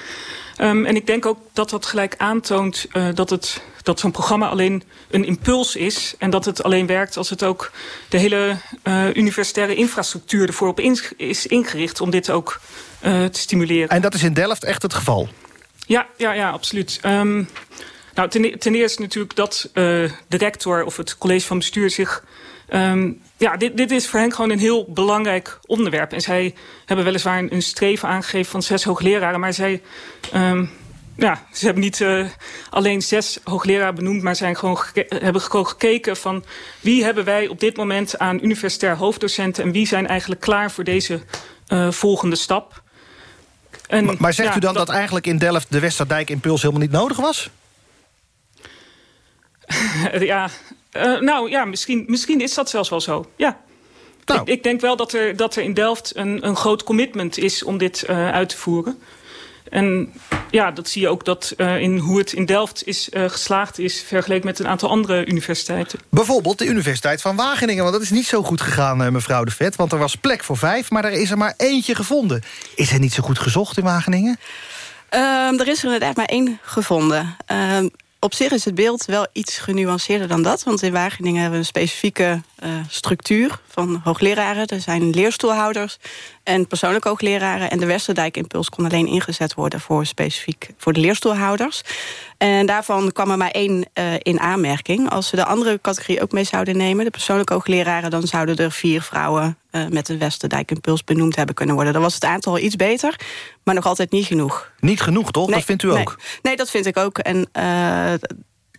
Ehm, en ik denk ook dat dat gelijk aantoont eh, dat, het, dat zo'n programma alleen een impuls is. En dat het alleen werkt als het ook de hele eh, universitaire infrastructuur ervoor op is ingericht om dit ook eh, te stimuleren. En dat is in Delft echt het geval? Ja, ja, ja absoluut. Ehm, nou, ten, ten eerste natuurlijk dat de rector of het college van bestuur zich... ehm, ja, dit, dit is voor hen gewoon een heel belangrijk onderwerp. En zij hebben weliswaar een, een streven aangegeven van zes hoogleraren... maar zij... ehm, ja, ze hebben niet eh, alleen zes hoogleraren benoemd... maar zijn gewoon hebben gewoon gekeken van... wie hebben wij op dit moment aan universitair hoofddocenten... en wie zijn eigenlijk klaar voor deze eh, volgende stap. En, Maar, maar zegt ja, u dan dat... eigenlijk in Delft de Westerdijk Impuls helemaal niet nodig was? (laughs) ja, eh, nou ja, misschien, misschien is dat zelfs wel zo. Ja. Nou. Ik, ik denk wel dat er, dat er in Delft een, een groot commitment is om dit eh, uit te voeren. En ja, dat zie je ook dat eh, in hoe het in Delft is eh, geslaagd is... vergeleken met een aantal andere universiteiten. Bijvoorbeeld de Universiteit van Wageningen. Want dat is niet zo goed gegaan, eh, mevrouw de Vet. Want er was plek voor vijf, maar er is er maar eentje gevonden. Is er niet zo goed gezocht in Wageningen? Ehm, er is er inderdaad maar één gevonden. Op zich is het beeld wel iets genuanceerder dan dat. Want in Wageningen hebben we een specifieke eh, structuur van hoogleraren. Er zijn leerstoelhouders en persoonlijke hoogleraren. En de Westerdijk Impuls kon alleen ingezet worden voor specifiek voor de leerstoelhouders. En daarvan kwam er maar één eh, in aanmerking. Als we de andere categorie ook mee zouden nemen, de persoonlijke hoogleraren... dan zouden er vier vrouwen eh, met de Westerdijk Impuls benoemd hebben kunnen worden. Dan was het aantal iets beter, maar nog altijd niet genoeg. Niet genoeg, toch? dat vindt u ook? Nee, dat vind ik ook. En eh,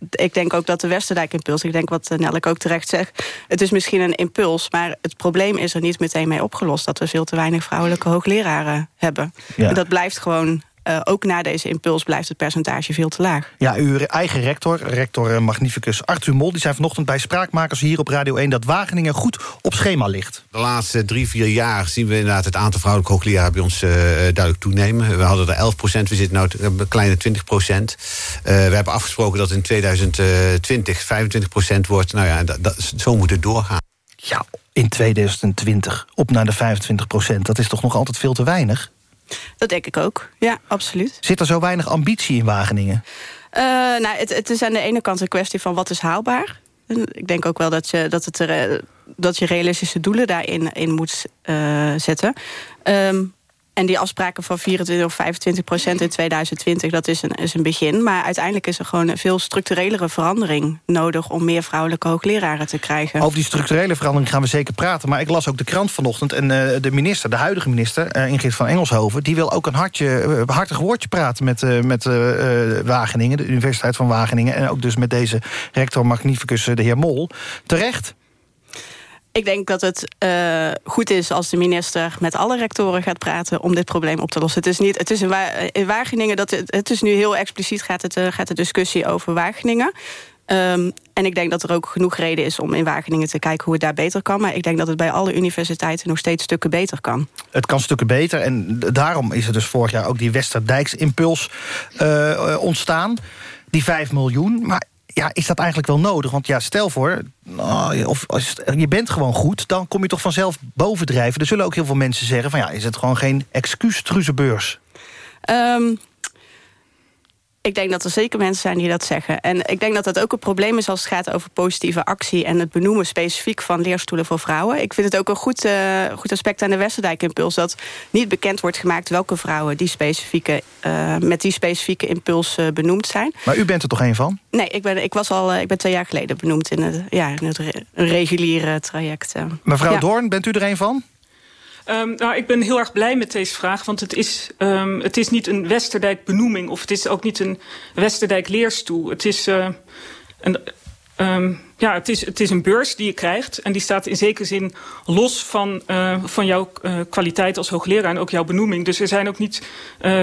ik denk ook dat de Westerdijk impuls, ik denk wat Nelk ook terecht zegt, het is misschien een impuls, maar het probleem is er niet meteen mee opgelost dat we veel te weinig vrouwelijke hoogleraren hebben. Ja. En dat blijft gewoon, eh, ook na deze impuls blijft het percentage veel te laag. Ja, uw eigen rector, rector eh, Magnificus Arthur Mol... die zei vanochtend bij Spraakmakers hier op Radio 1... dat Wageningen goed op schema ligt. De laatste drie, vier jaar zien we inderdaad het aantal vrouwelijke hoogleraren bij ons eh, duidelijk toenemen. We hadden er 11 procent, we zitten nu op een kleine 20 procent. we hebben afgesproken dat in 2020 25 procent wordt. Nou ja, dat, dat- zo moet het doorgaan. Ja, in 2020 op naar de 25 procent. Dat is toch nog altijd veel te weinig? Dat denk ik ook, ja, absoluut. Zit er zo weinig ambitie in Wageningen? Eh, nou, het, het is aan de ene kant een kwestie van wat is haalbaar. Ik denk ook wel dat je, dat het er, eh, dat je realistische doelen daarin in moet eh, zetten. Ehm, en die afspraken van 24 of 25 procent in 2020, dat is een, is een begin. Maar uiteindelijk is er gewoon een veel structurelere verandering nodig... om meer vrouwelijke hoogleraren te krijgen. Over die structurele verandering gaan we zeker praten. Maar ik las ook de krant vanochtend. En eh, de minister, de huidige minister, eh, Ingrid van Engelshoven... die wil ook een hartje, eh, hartig woordje praten met, met Wageningen... de Universiteit van Wageningen. En ook dus met deze rector magnificus, de heer Mol. Terecht? Ik denk dat het eh, goed is als de minister met alle rectoren gaat praten om dit probleem op te lossen. Het is, niet, het is in, Wa- in Wageningen, dat het, het is nu heel expliciet gaat, het, eh, gaat de discussie over Wageningen. Ehm, en ik denk dat er ook genoeg reden is om in Wageningen te kijken hoe het daar beter kan. Maar ik denk dat het bij alle universiteiten nog steeds stukken beter kan. Het kan stukken beter. En daarom is er dus vorig jaar ook die Westerdijksimpuls eh, ontstaan. Die 5 miljoen. Maar ja, is dat eigenlijk wel nodig? Want ja, stel voor, nou, of als je bent gewoon goed... dan kom je toch vanzelf bovendrijven. Er zullen ook heel veel mensen zeggen... van ja, is het gewoon geen excuus truzenbeurs? Ehm, Ik denk dat er zeker mensen zijn die dat zeggen. En ik denk dat dat ook een probleem is als het gaat over positieve actie... en het benoemen specifiek van leerstoelen voor vrouwen. Ik vind het ook een goed, uh, goed aspect aan de Westerdijk-impuls... dat niet bekend wordt gemaakt welke vrouwen die specifieke, uh, met die specifieke impuls uh, benoemd zijn. Maar u bent er toch een van? Nee, ik ben, ik was al, ik ben twee jaar geleden benoemd in het, ja, in het re reguliere traject. Mevrouw ja. Doorn, bent u er een van? Um, nou, ik ben heel erg blij met deze vraag, want het is, um, het is niet een Westerdijk benoeming... of het is ook niet een Westerdijk leerstoel. Het is, uh, een, um, ja, het, is, het is een beurs die je krijgt... en die staat in zekere zin los van, uh, van jouw uh, kwaliteit als hoogleraar... en ook jouw benoeming. Dus er zijn ook niet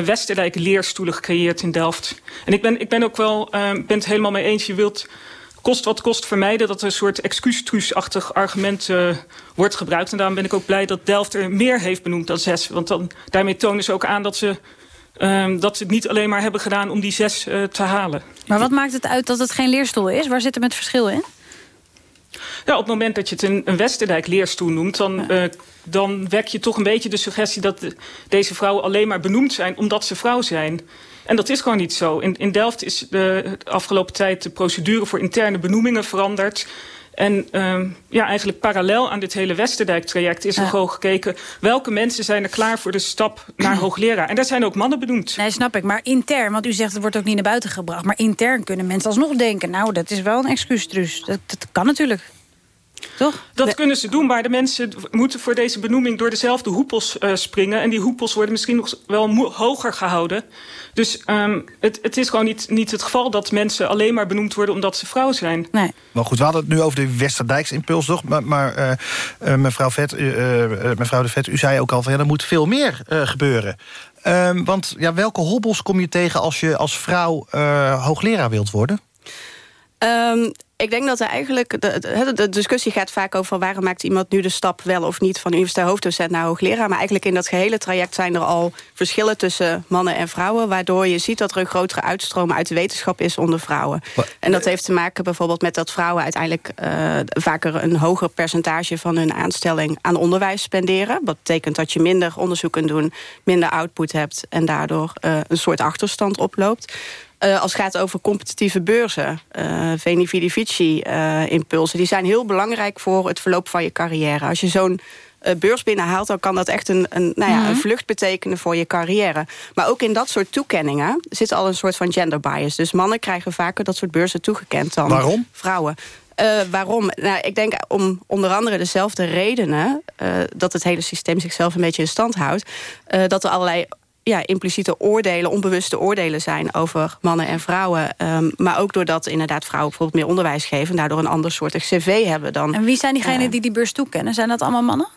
Westerdijk leerstoelen gecreëerd in Delft. En ik ben, ik ben ook wel ben het helemaal mee eens... je wilt kost wat kost vermijden dat er een soort excuustruusachtig argument uh, wordt gebruikt. En daarom ben ik ook blij dat Delft er meer heeft benoemd dan zes. Want dan, daarmee tonen ze ook aan dat ze, um, dat ze het niet alleen maar hebben gedaan om die zes uh, te halen. Maar wat maakt het uit dat het geen leerstoel is? Waar zit hem het verschil in? Ja, op het moment dat je het een, een Westerdijk leerstoel noemt... Dan, ja. uh, dan wek je toch een beetje de suggestie dat de, deze vrouwen alleen maar benoemd zijn... omdat ze vrouw zijn. En dat is gewoon niet zo. In, in Delft is de, de afgelopen tijd de procedure voor interne benoemingen veranderd. En um, ja, eigenlijk parallel aan dit hele Westerdijk-traject is er ja. gewoon gekeken... welke mensen zijn er klaar voor de stap naar (clears throat) hoogleraar. En daar zijn ook mannen benoemd. Nee, snap ik. Maar intern, want u zegt het wordt ook niet naar buiten gebracht... maar intern kunnen mensen alsnog denken... nou, dat is wel een excuustruus. Dat, dat kan natuurlijk. Toch? Dat nee. kunnen ze doen, maar de mensen moeten voor deze benoeming... door dezelfde hoepels uh, springen. En die hoepels worden misschien nog wel hoger gehouden. Dus um, het, het is gewoon niet, niet het geval dat mensen alleen maar benoemd worden... omdat ze vrouw zijn. Nee. Maar goed, we hadden het nu over de Westerdijksimpuls, toch? Maar, maar uh, uh, mevrouw, Vet, mevrouw de Vet, u zei ook al... van ja, er moet veel meer gebeuren. Um, want ja, welke hobbels kom je tegen als je als vrouw hoogleraar wilt worden? Um, ik denk dat er eigenlijk... De, de, de, discussie gaat vaak over... waarom maakt iemand nu de stap wel of niet... van universitair hoofddocent naar hoogleraar. Maar eigenlijk in dat gehele traject zijn er al verschillen... tussen mannen en vrouwen. Waardoor je ziet dat er een grotere uitstroom uit de wetenschap is onder vrouwen. En dat heeft te maken bijvoorbeeld met dat vrouwen uiteindelijk... Uh, vaker een hoger percentage van hun aanstelling aan onderwijs spenderen. Dat betekent dat je minder onderzoek kunt doen... minder output hebt en daardoor uh, een soort achterstand oploopt. Uh, als het gaat over competitieve beurzen, uh, Veni Vidi Vici uh, impulsen... die zijn heel belangrijk voor het verloop van je carrière. Als je zo'n beurs binnenhaalt, dan kan dat echt een, een, nou ja, een vlucht betekenen voor je carrière. Maar ook in dat soort toekenningen zit al een soort van gender bias. Dus mannen krijgen vaker dat soort beurzen toegekend dan Waarom? vrouwen. Uh, waarom? Nou, ik denk om onder andere dezelfde redenen... Uh, dat het hele systeem zichzelf een beetje in stand houdt... Uh, dat er allerlei ja, impliciete oordelen, onbewuste oordelen zijn over mannen en vrouwen. Um, maar ook doordat inderdaad vrouwen bijvoorbeeld meer onderwijs geven... en daardoor een ander soort cv hebben dan... En wie zijn diegenen uh, die die beurs toekennen? Zijn dat allemaal mannen?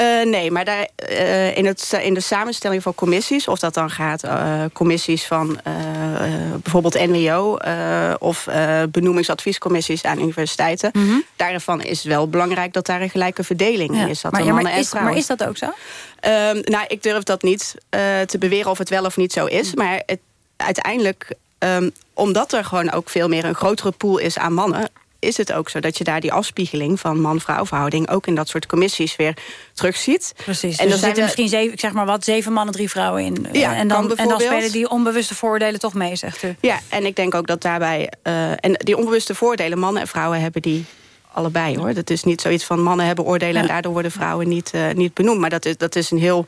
Uh, nee, maar daar, uh, in, het, in de samenstelling van commissies... of dat dan gaat uh, commissies van bijvoorbeeld NWO... of benoemingsadviescommissies aan universiteiten... Mm -hmm. daarvan is wel belangrijk dat daar een gelijke verdeling ja. is. Dat maar, ja, is, maar is dat ook zo? Um, nou, ik durf dat niet te beweren of het wel of niet zo is. Maar het, uiteindelijk, um, omdat er gewoon ook veel meer... een grotere pool is aan mannen is het ook zo dat je daar die afspiegeling van man-vrouw verhouding ook in dat soort commissies weer terugziet. Precies. En dus er zitten we... misschien zeven, ik zeg maar wat, zeven mannen, drie vrouwen in. Ja, en, dan, en dan spelen die onbewuste voordelen toch mee, zegt u. Ja, en ik denk ook dat daarbij. Uh, en die onbewuste voordelen, mannen en vrouwen hebben die allebei hoor. Dat is niet zoiets van mannen hebben oordelen en daardoor worden vrouwen niet, uh, niet benoemd. Maar dat is, dat is een heel.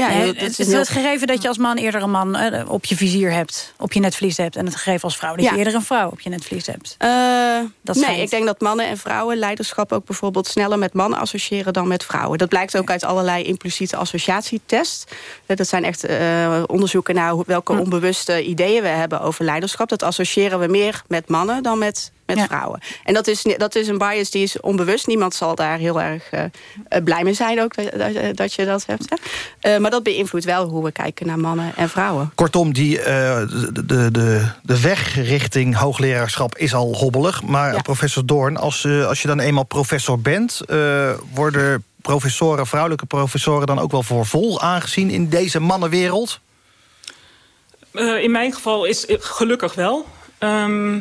Ja, nee, het is, heel... het gegeven dat je als man eerder een man uh, op je vizier hebt, op je netvlies hebt. En het gegeven als vrouw dat ja. je eerder een vrouw op je netvlies hebt. Uh, dat nee, ik denk dat mannen en vrouwen leiderschap ook bijvoorbeeld sneller met mannen associëren dan met vrouwen. Dat blijkt ook uit allerlei impliciete associatietests. Dat zijn echt uh, onderzoeken naar welke hm. onbewuste ideeën we hebben over leiderschap. Dat associëren we meer met mannen dan met met ja. vrouwen. En dat is, dat is een bias die is onbewust. Niemand zal daar heel erg uh, blij mee zijn ook dat, dat, dat je dat hebt. Uh, maar dat beïnvloedt wel hoe we kijken naar mannen en vrouwen. Kortom, die, uh, de, de, de weg richting hoogleraarschap is al hobbelig. Maar ja. professor Doorn, als, als je dan eenmaal professor bent... worden professoren, vrouwelijke professoren... dan ook wel voor vol aangezien in deze mannenwereld? in mijn geval is gelukkig wel... Um,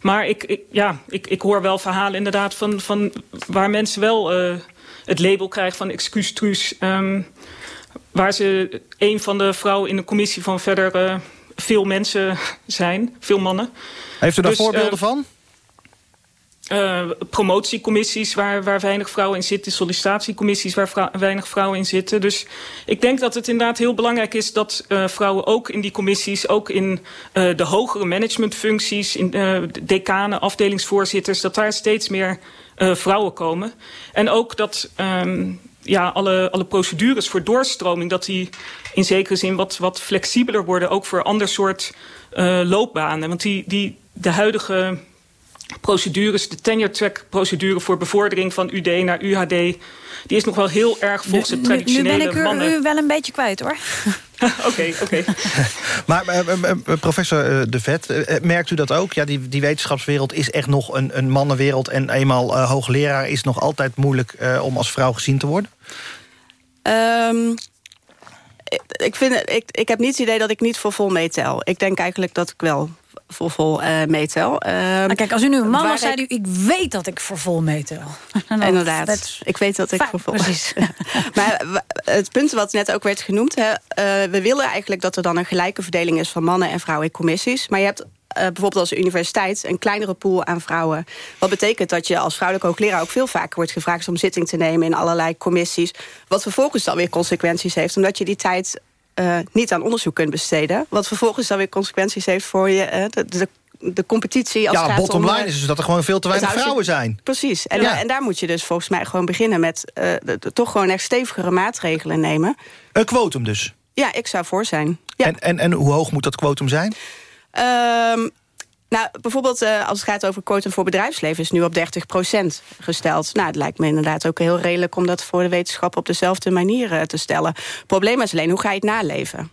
maar ik, ik, ja, ik, ik hoor wel verhalen inderdaad van, van waar mensen wel uh, het label krijgen van excuustruus. Um, waar ze een van de vrouwen in de commissie van verder uh, veel mensen zijn, veel mannen. Heeft u daar Dus, voorbeelden eh, van? Eh, promotiecommissies waar, waar weinig vrouwen in zitten... sollicitatiecommissies waar weinig vrouwen in zitten. Dus ik denk dat het inderdaad heel belangrijk is... dat eh, vrouwen ook in die commissies, ook in eh, de hogere managementfuncties... in decanen, afdelingsvoorzitters... dat daar steeds meer vrouwen komen. En ook dat ehm, ja, alle, alle procedures voor doorstroming... dat die in zekere zin wat, wat flexibeler worden... ook voor ander soort loopbanen. Want die, die, de huidige procedures, de tenure track procedure voor bevordering van UD naar UHD, die is nog wel heel erg volgens het Nu, nu traditionele ben ik u, mannen. u wel een beetje kwijt, hoor. (laughs) Oké, oké. (laughs) Maar eh, eh, eh, professor De Vet, merkt u dat ook? Ja, die, die wetenschapswereld is echt nog een, een mannenwereld... en eenmaal eh, hoogleraar is nog altijd moeilijk eh, om als vrouw gezien te worden? Ehm, ik, vind, ik, ik heb niet het idee dat ik niet voor vol meetel. Ik denk eigenlijk dat ik wel voor vol eh, meetel. Ehm, Maar kijk, als u nu een man waar was, zei u... ik weet dat ik voor vol meetel. (laughs) Nou, Inderdaad. Ik weet dat ik voor vol... precies. (laughs) maar het punt wat net ook werd genoemd... Hè, eh, we willen eigenlijk dat er dan een gelijke verdeling is... van mannen en vrouwen in commissies. Maar je hebt eh, bijvoorbeeld als universiteit een kleinere pool aan vrouwen. Wat betekent dat je als vrouwelijke hoogleraar... ook veel vaker wordt gevraagd om zitting te nemen in allerlei commissies. Wat vervolgens dan weer consequenties heeft... omdat je die tijd eh, niet aan onderzoek kunt besteden. Wat vervolgens dan weer consequenties heeft voor je... eh, de, de, de competitie als Ja, bottom om, eh, line is dus dat er gewoon veel te weinig vrouwen zijn. Precies. En, Ja. daar, en daar moet je dus volgens mij gewoon beginnen met... de- toch gewoon echt stevigere maatregelen nemen. Een quotum dus. Ja, ik zou voor zijn. En, en, en hoe hoog moet dat quotum zijn? Ehm, nou, bijvoorbeeld eh, als het gaat over quotum voor bedrijfsleven... is nu op 30% gesteld. Nou, het lijkt me inderdaad ook heel redelijk... om dat voor de wetenschap op dezelfde manier eh, te stellen. Het probleem is alleen, hoe ga je het naleven?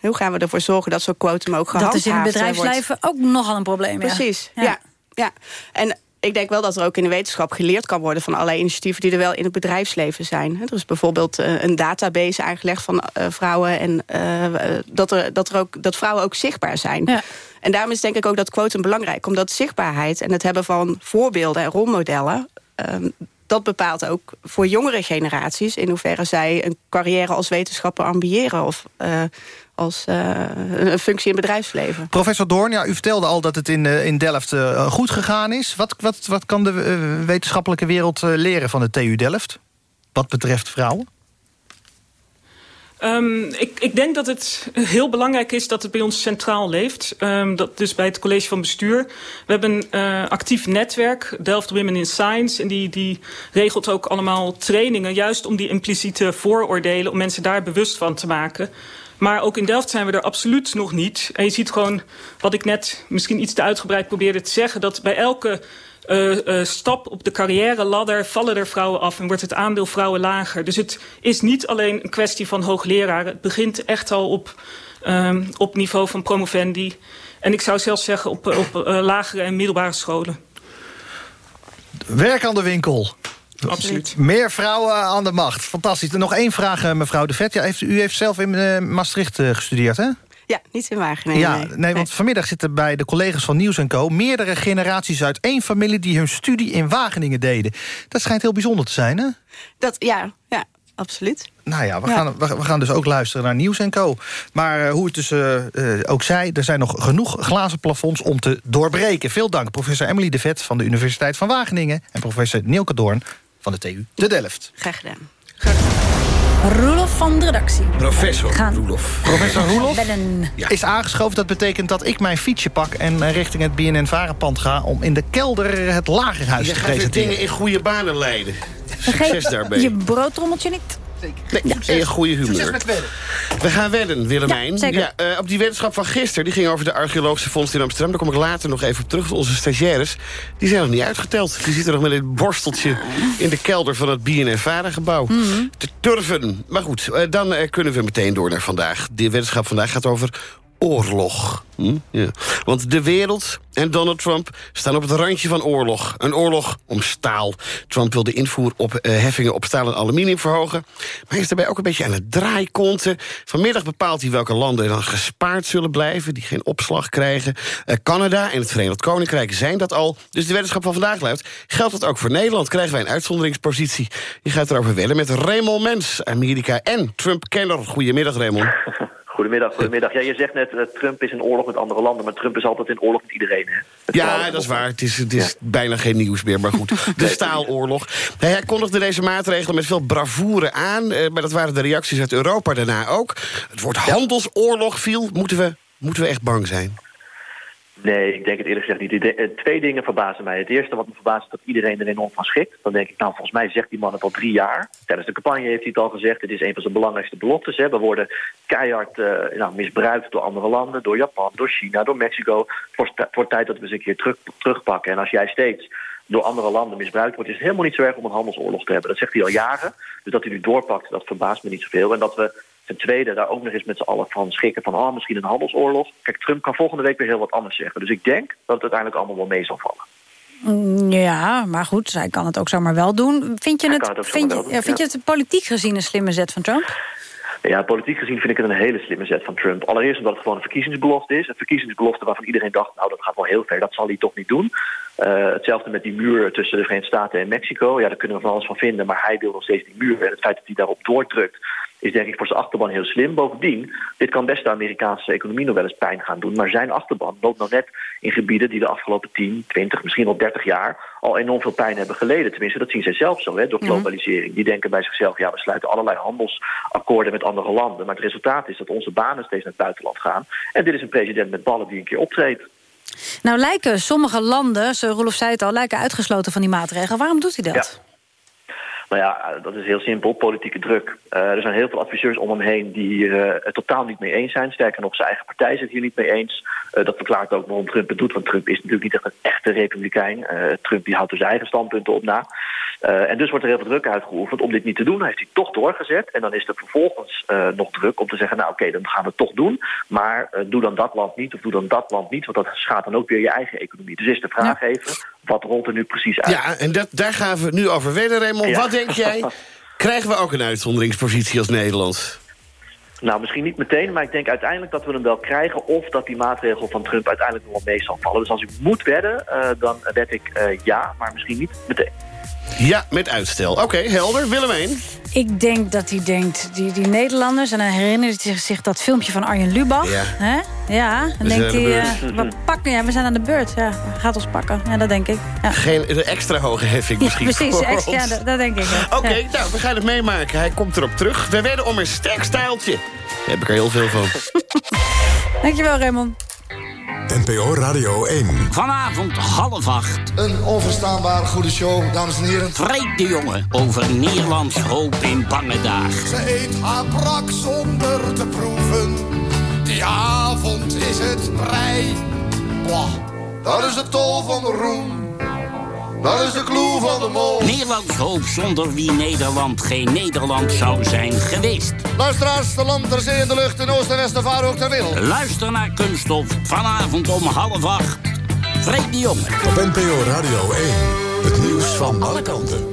Hoe gaan we ervoor zorgen dat zo'n quotum ook gehandhaafd Dat is in het eh, wordt? bedrijfsleven ook nogal een probleem. ja. Precies, Ja. ja. ja. En ik denk wel dat er ook in de wetenschap geleerd kan worden... van allerlei initiatieven die er wel in het bedrijfsleven zijn. Er is bijvoorbeeld een database aangelegd van vrouwen... en dat, er, dat, er ook, dat vrouwen ook zichtbaar zijn. En daarom is denk ik ook dat quotum belangrijk. Omdat zichtbaarheid en het hebben van voorbeelden en rolmodellen... ehm, dat bepaalt ook voor jongere generaties... in hoeverre zij een carrière als wetenschapper ambiëren... of eh, als eh, een functie in bedrijfsleven. Professor Doorn, ja, u vertelde al dat het in, eh, in Delft goed gegaan is. Wat, wat, wat kan de wetenschappelijke wereld leren van de TU Delft? Wat betreft vrouwen? Ehm, ik, ik denk dat het heel belangrijk is dat het bij ons centraal leeft. Ehm, dat dus bij het college van bestuur. We hebben een eh, actief netwerk, Delft Women in Science. En die, die regelt ook allemaal trainingen... juist om die impliciete vooroordelen... om mensen daar bewust van te maken. Maar ook in Delft zijn we er absoluut nog niet. En je ziet gewoon, wat ik net misschien iets te uitgebreid probeerde te zeggen... dat bij elke eh, eh, stap op de carrière ladder vallen er vrouwen af... en wordt het aandeel vrouwen lager. Dus het is niet alleen een kwestie van hoogleraren. Het begint echt al op, ehm, op niveau van promovendi. En ik zou zelfs zeggen op, op eh, lagere en middelbare scholen. Werk aan de winkel. Absoluut. Meer vrouwen aan de macht. Fantastisch. En nog één vraag, eh, mevrouw De Vet. Ja, heeft, u heeft zelf in eh, Maastricht eh, gestudeerd, hè? Ja, niet in Wageningen. ja, nee. nee, want vanmiddag zitten bij de collega's van Nieuws Co... meerdere generaties uit één familie die hun studie in Wageningen deden. Dat schijnt heel bijzonder te zijn, hè? Dat, ja, ja, absoluut. Nou ja, we, Ja. Gaan, we, we gaan dus ook luisteren naar Nieuws Co. Maar eh, hoe het dus ook zei, er zijn nog genoeg glazen plafonds om te doorbreken. Veel dank, professor Emily de Vet van de Universiteit van Wageningen... en professor Nielke Doorn van de TU De Delft. Graag gedaan. Roelof van de redactie. Professor Gaan. Roelof. Professor Roelof Bellen. is aangeschoven. Dat betekent dat ik mijn fietsje pak en richting het BNN-Varenpand ga... om in de kelder het lagerhuis Je te gaat weer presenteren. dingen in goede banen leiden. Succes Vergeet daarbij. je broodtrommeltje niet. Nee, en je goede humeur. wedden. We gaan wedden, Willemijn. Ja, zeker. eh, op die wetenschap van gisteren, die ging over de archeologische vondst in Amsterdam. Daar kom ik later nog even op terug. Onze stagiaires, die zijn nog niet uitgeteld. Die zitten nog met een borsteltje in de kelder van het BNN-Vara-gebouw. Te turven. Maar goed, eh, dan eh, kunnen we meteen door naar vandaag. De wetenschap vandaag gaat over oorlog. Hm? Ja. Want de wereld en Donald Trump staan op het randje van oorlog. Een oorlog om staal. Trump wil de invoer op eh, heffingen op staal en aluminium verhogen. Maar hij is daarbij ook een beetje aan het draaikonten. Vanmiddag bepaalt hij welke landen dan gespaard zullen blijven... die geen opslag krijgen. Eh, Canada en het Verenigd Koninkrijk zijn dat al. Dus de wetenschap van vandaag luidt... geldt dat ook voor Nederland? Krijgen wij een uitzonderingspositie? Je gaat erover willen met Raymond Mens, Amerika en Trump-kenner. Goedemiddag, Raymond. (laughs) Goedemiddag, goedemiddag. Ja, je zegt net, uh, Trump is in oorlog met andere landen... maar Trump is altijd in oorlog met iedereen, hè? ja, dat is waar. Het is, het is bijna geen nieuws meer, maar goed. (laughs) De staaloorlog. Hij kondigde deze maatregelen met veel bravoure aan... Uh, maar dat waren de reacties uit Europa daarna ook. Het woord handelsoorlog viel. Moeten we, moeten we echt bang zijn? Nee, ik denk het eerlijk gezegd niet. Eh, twee dingen verbazen mij. Het eerste wat me verbaast is dat iedereen er enorm van schikt. Dan denk ik, nou, volgens mij zegt die man het al drie jaar. Tijdens de campagne heeft hij het al gezegd. Het is een van zijn belangrijkste beloftes. Hè. We worden keihard uh, nou, misbruikt door andere landen. Door Japan, door China, door Mexico. Wordt tijd dat we ze een keer terug, terugpakken. En als jij steeds door andere landen misbruikt wordt... is het helemaal niet zo erg om een handelsoorlog te hebben. Dat zegt hij al jaren. Dus dat hij nu doorpakt, dat verbaast me niet zoveel. En dat we Ten tweede, daar ook nog eens met z'n allen van schikken van... oh, misschien een handelsoorlog. Kijk, Trump kan volgende week weer heel wat anders zeggen. Dus ik denk dat het uiteindelijk allemaal wel mee zal vallen. Mm, ja, maar goed, zij kan het ook zomaar wel doen. Vind je, het, het vind, doen, vind je het politiek gezien een slimme zet van Trump? Ja, politiek gezien vind ik het een hele slimme zet van Trump. Allereerst omdat het gewoon een verkiezingsbelofte is. Een verkiezingsbelofte waarvan iedereen dacht, nou dat gaat wel heel ver, dat zal hij toch niet doen. Uh, hetzelfde met die muur tussen de Verenigde Staten en Mexico. Ja, daar kunnen we van alles van vinden, maar hij wil nog steeds die muur. En het feit dat hij daarop doordrukt, is denk ik voor zijn achterban heel slim. Bovendien, dit kan best de Amerikaanse economie nog wel eens pijn gaan doen. Maar zijn achterban loopt nog net in gebieden die de afgelopen 10, 20, misschien wel 30 jaar al enorm veel pijn hebben geleden. Tenminste, dat zien zij zelf zo, hè, door globalisering. Die denken bij zichzelf, ja, we sluiten allerlei handelsakkoorden met andere landen. Maar het resultaat is dat onze banen steeds naar het buitenland gaan. En dit is een president met ballen die een keer optreedt. Nou lijken sommige landen, Rolf zei het al, lijken uitgesloten van die maatregelen. Waarom doet hij dat? Nou ja, dat is heel simpel, politieke druk. Uh, er zijn heel veel adviseurs om hem heen die uh, het totaal niet mee eens zijn. Sterker nog, zijn eigen partij zit hier niet mee eens. Dat verklaart ook waarom Trump het doet, want Trump is natuurlijk niet echt een echte republikein. Trump die houdt zijn eigen standpunten op na. En dus wordt er heel veel druk uitgeoefend om dit niet te doen. Hij heeft hij toch doorgezet. En dan is er vervolgens nog druk om te zeggen, nou oké, okay, dan gaan we het toch doen. Maar doe dan dat land niet of doe dan dat land niet, want dat schaadt dan ook weer je eigen economie. Dus is de vraag ja. even, wat rolt er nu precies uit? Ja, en dat, daar gaan we het nu over verder, Raymond. Ja. Wat denk jij? (laughs) Krijgen we ook een uitzonderingspositie als Nederland? Nou, misschien niet meteen, maar ik denk uiteindelijk dat we hem wel krijgen... of dat die maatregel van Trump uiteindelijk nog wel mee zal vallen. Dus als ik moet wedden, uh, dan wed ik uh, ja, maar misschien niet meteen. Ja, met uitstel. Oké, okay, helder. Willemijn? Ik denk dat hij denkt, die, die Nederlanders... en dan herinnert hij zich dat filmpje van Arjen Lubach. Ja, Hè? ja dan we denkt hij, uh, we, pakken, ja, we zijn aan de beurt. Ja, gaat ons pakken. Ja, dat denk ik. Ja. Geen extra hoge heffing misschien ja, Precies, extra, ja, dat, dat, denk ik. Oké, okay, nou, we gaan het meemaken. Hij komt erop terug. We werden om een sterk stijltje. Daar heb ik er heel veel van. (laughs) Dankjewel, Raymond. NPO Radio 1. Vanavond half acht. Een onverstaanbare goede show, dames en heren. Freek de jongen over Nederlands hoop in bange dagen. Ze eet haar brak zonder te proeven. Die avond is het brei. Dat is de tol van de roem. Dat is de clue van de mol. Nederlands hoop zonder wie Nederland geen Nederland zou zijn geweest. Luisteraars, de land, ter zee in de lucht, in oost en westen, vaar ook ter wereld. Luister naar Kunststof, vanavond om half acht. Freek de Jonge. Op NPO Radio 1, het nieuws van alle kanten.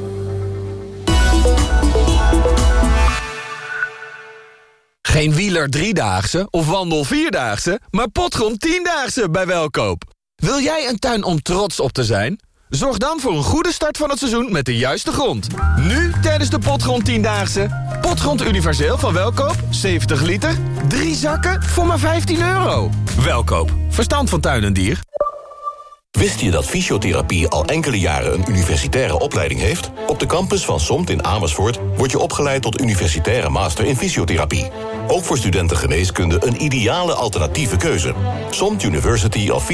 Geen wieler driedaagse of wandel vierdaagse, maar potgrond tiendaagse bij Welkoop. Wil jij een tuin om trots op te zijn? Zorg dan voor een goede start van het seizoen met de juiste grond. Nu tijdens de Potgrond 10-daagse. Potgrond universeel van Welkoop, 70 liter. Drie zakken voor maar 15 euro. Welkoop, verstand van tuin en dier. Wist je dat fysiotherapie al enkele jaren een universitaire opleiding heeft? Op de campus van SOMT in Amersfoort word je opgeleid tot universitaire master in fysiotherapie. Ook voor studenten geneeskunde een ideale alternatieve keuze. SOMT University of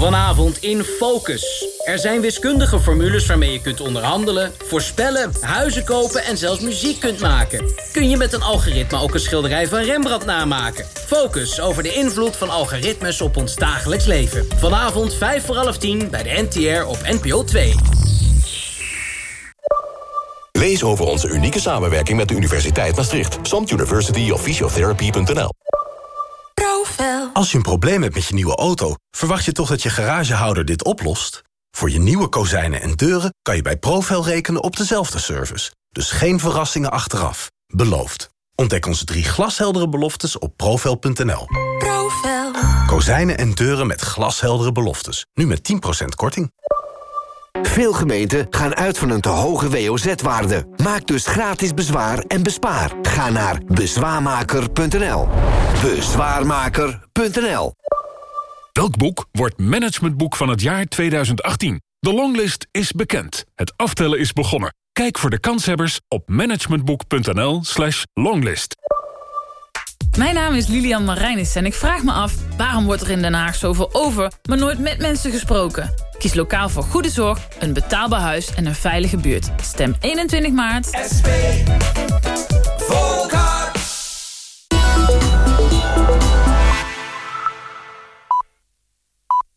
Vanavond in Focus. Er zijn wiskundige formules waarmee je kunt onderhandelen, voorspellen, huizen kopen en zelfs muziek kunt maken. Kun je met een algoritme ook een schilderij van Rembrandt namaken? Focus over de invloed van algoritmes op ons dagelijks leven. Vanavond 5 voor half 10 bij de NTR op NPO 2. Lees over onze unieke samenwerking met de Universiteit Maastricht. Samt University of Als je een probleem hebt met je nieuwe auto... verwacht je toch dat je garagehouder dit oplost? Voor je nieuwe kozijnen en deuren kan je bij Profel rekenen op dezelfde service. Dus geen verrassingen achteraf. Beloofd. Ontdek onze drie glasheldere beloftes op profel.nl. Profel. Kozijnen en deuren met glasheldere beloftes. Nu met 10% korting. Veel gemeenten gaan uit van een te hoge WOZ-waarde. Maak dus gratis bezwaar en bespaar. Ga naar bezwaarmaker.nl. Bezwaarmaker.nl Welk boek wordt managementboek van het jaar 2018? De longlist is bekend. Het aftellen is begonnen. Kijk voor de kanshebbers op managementboek.nl slash longlist. Mijn naam is Lilian Marijnis en ik vraag me af... waarom wordt er in Den Haag zoveel over, maar nooit met mensen gesproken? Kies lokaal voor goede zorg, een betaalbaar huis en een veilige buurt. Stem 21 maart. SP.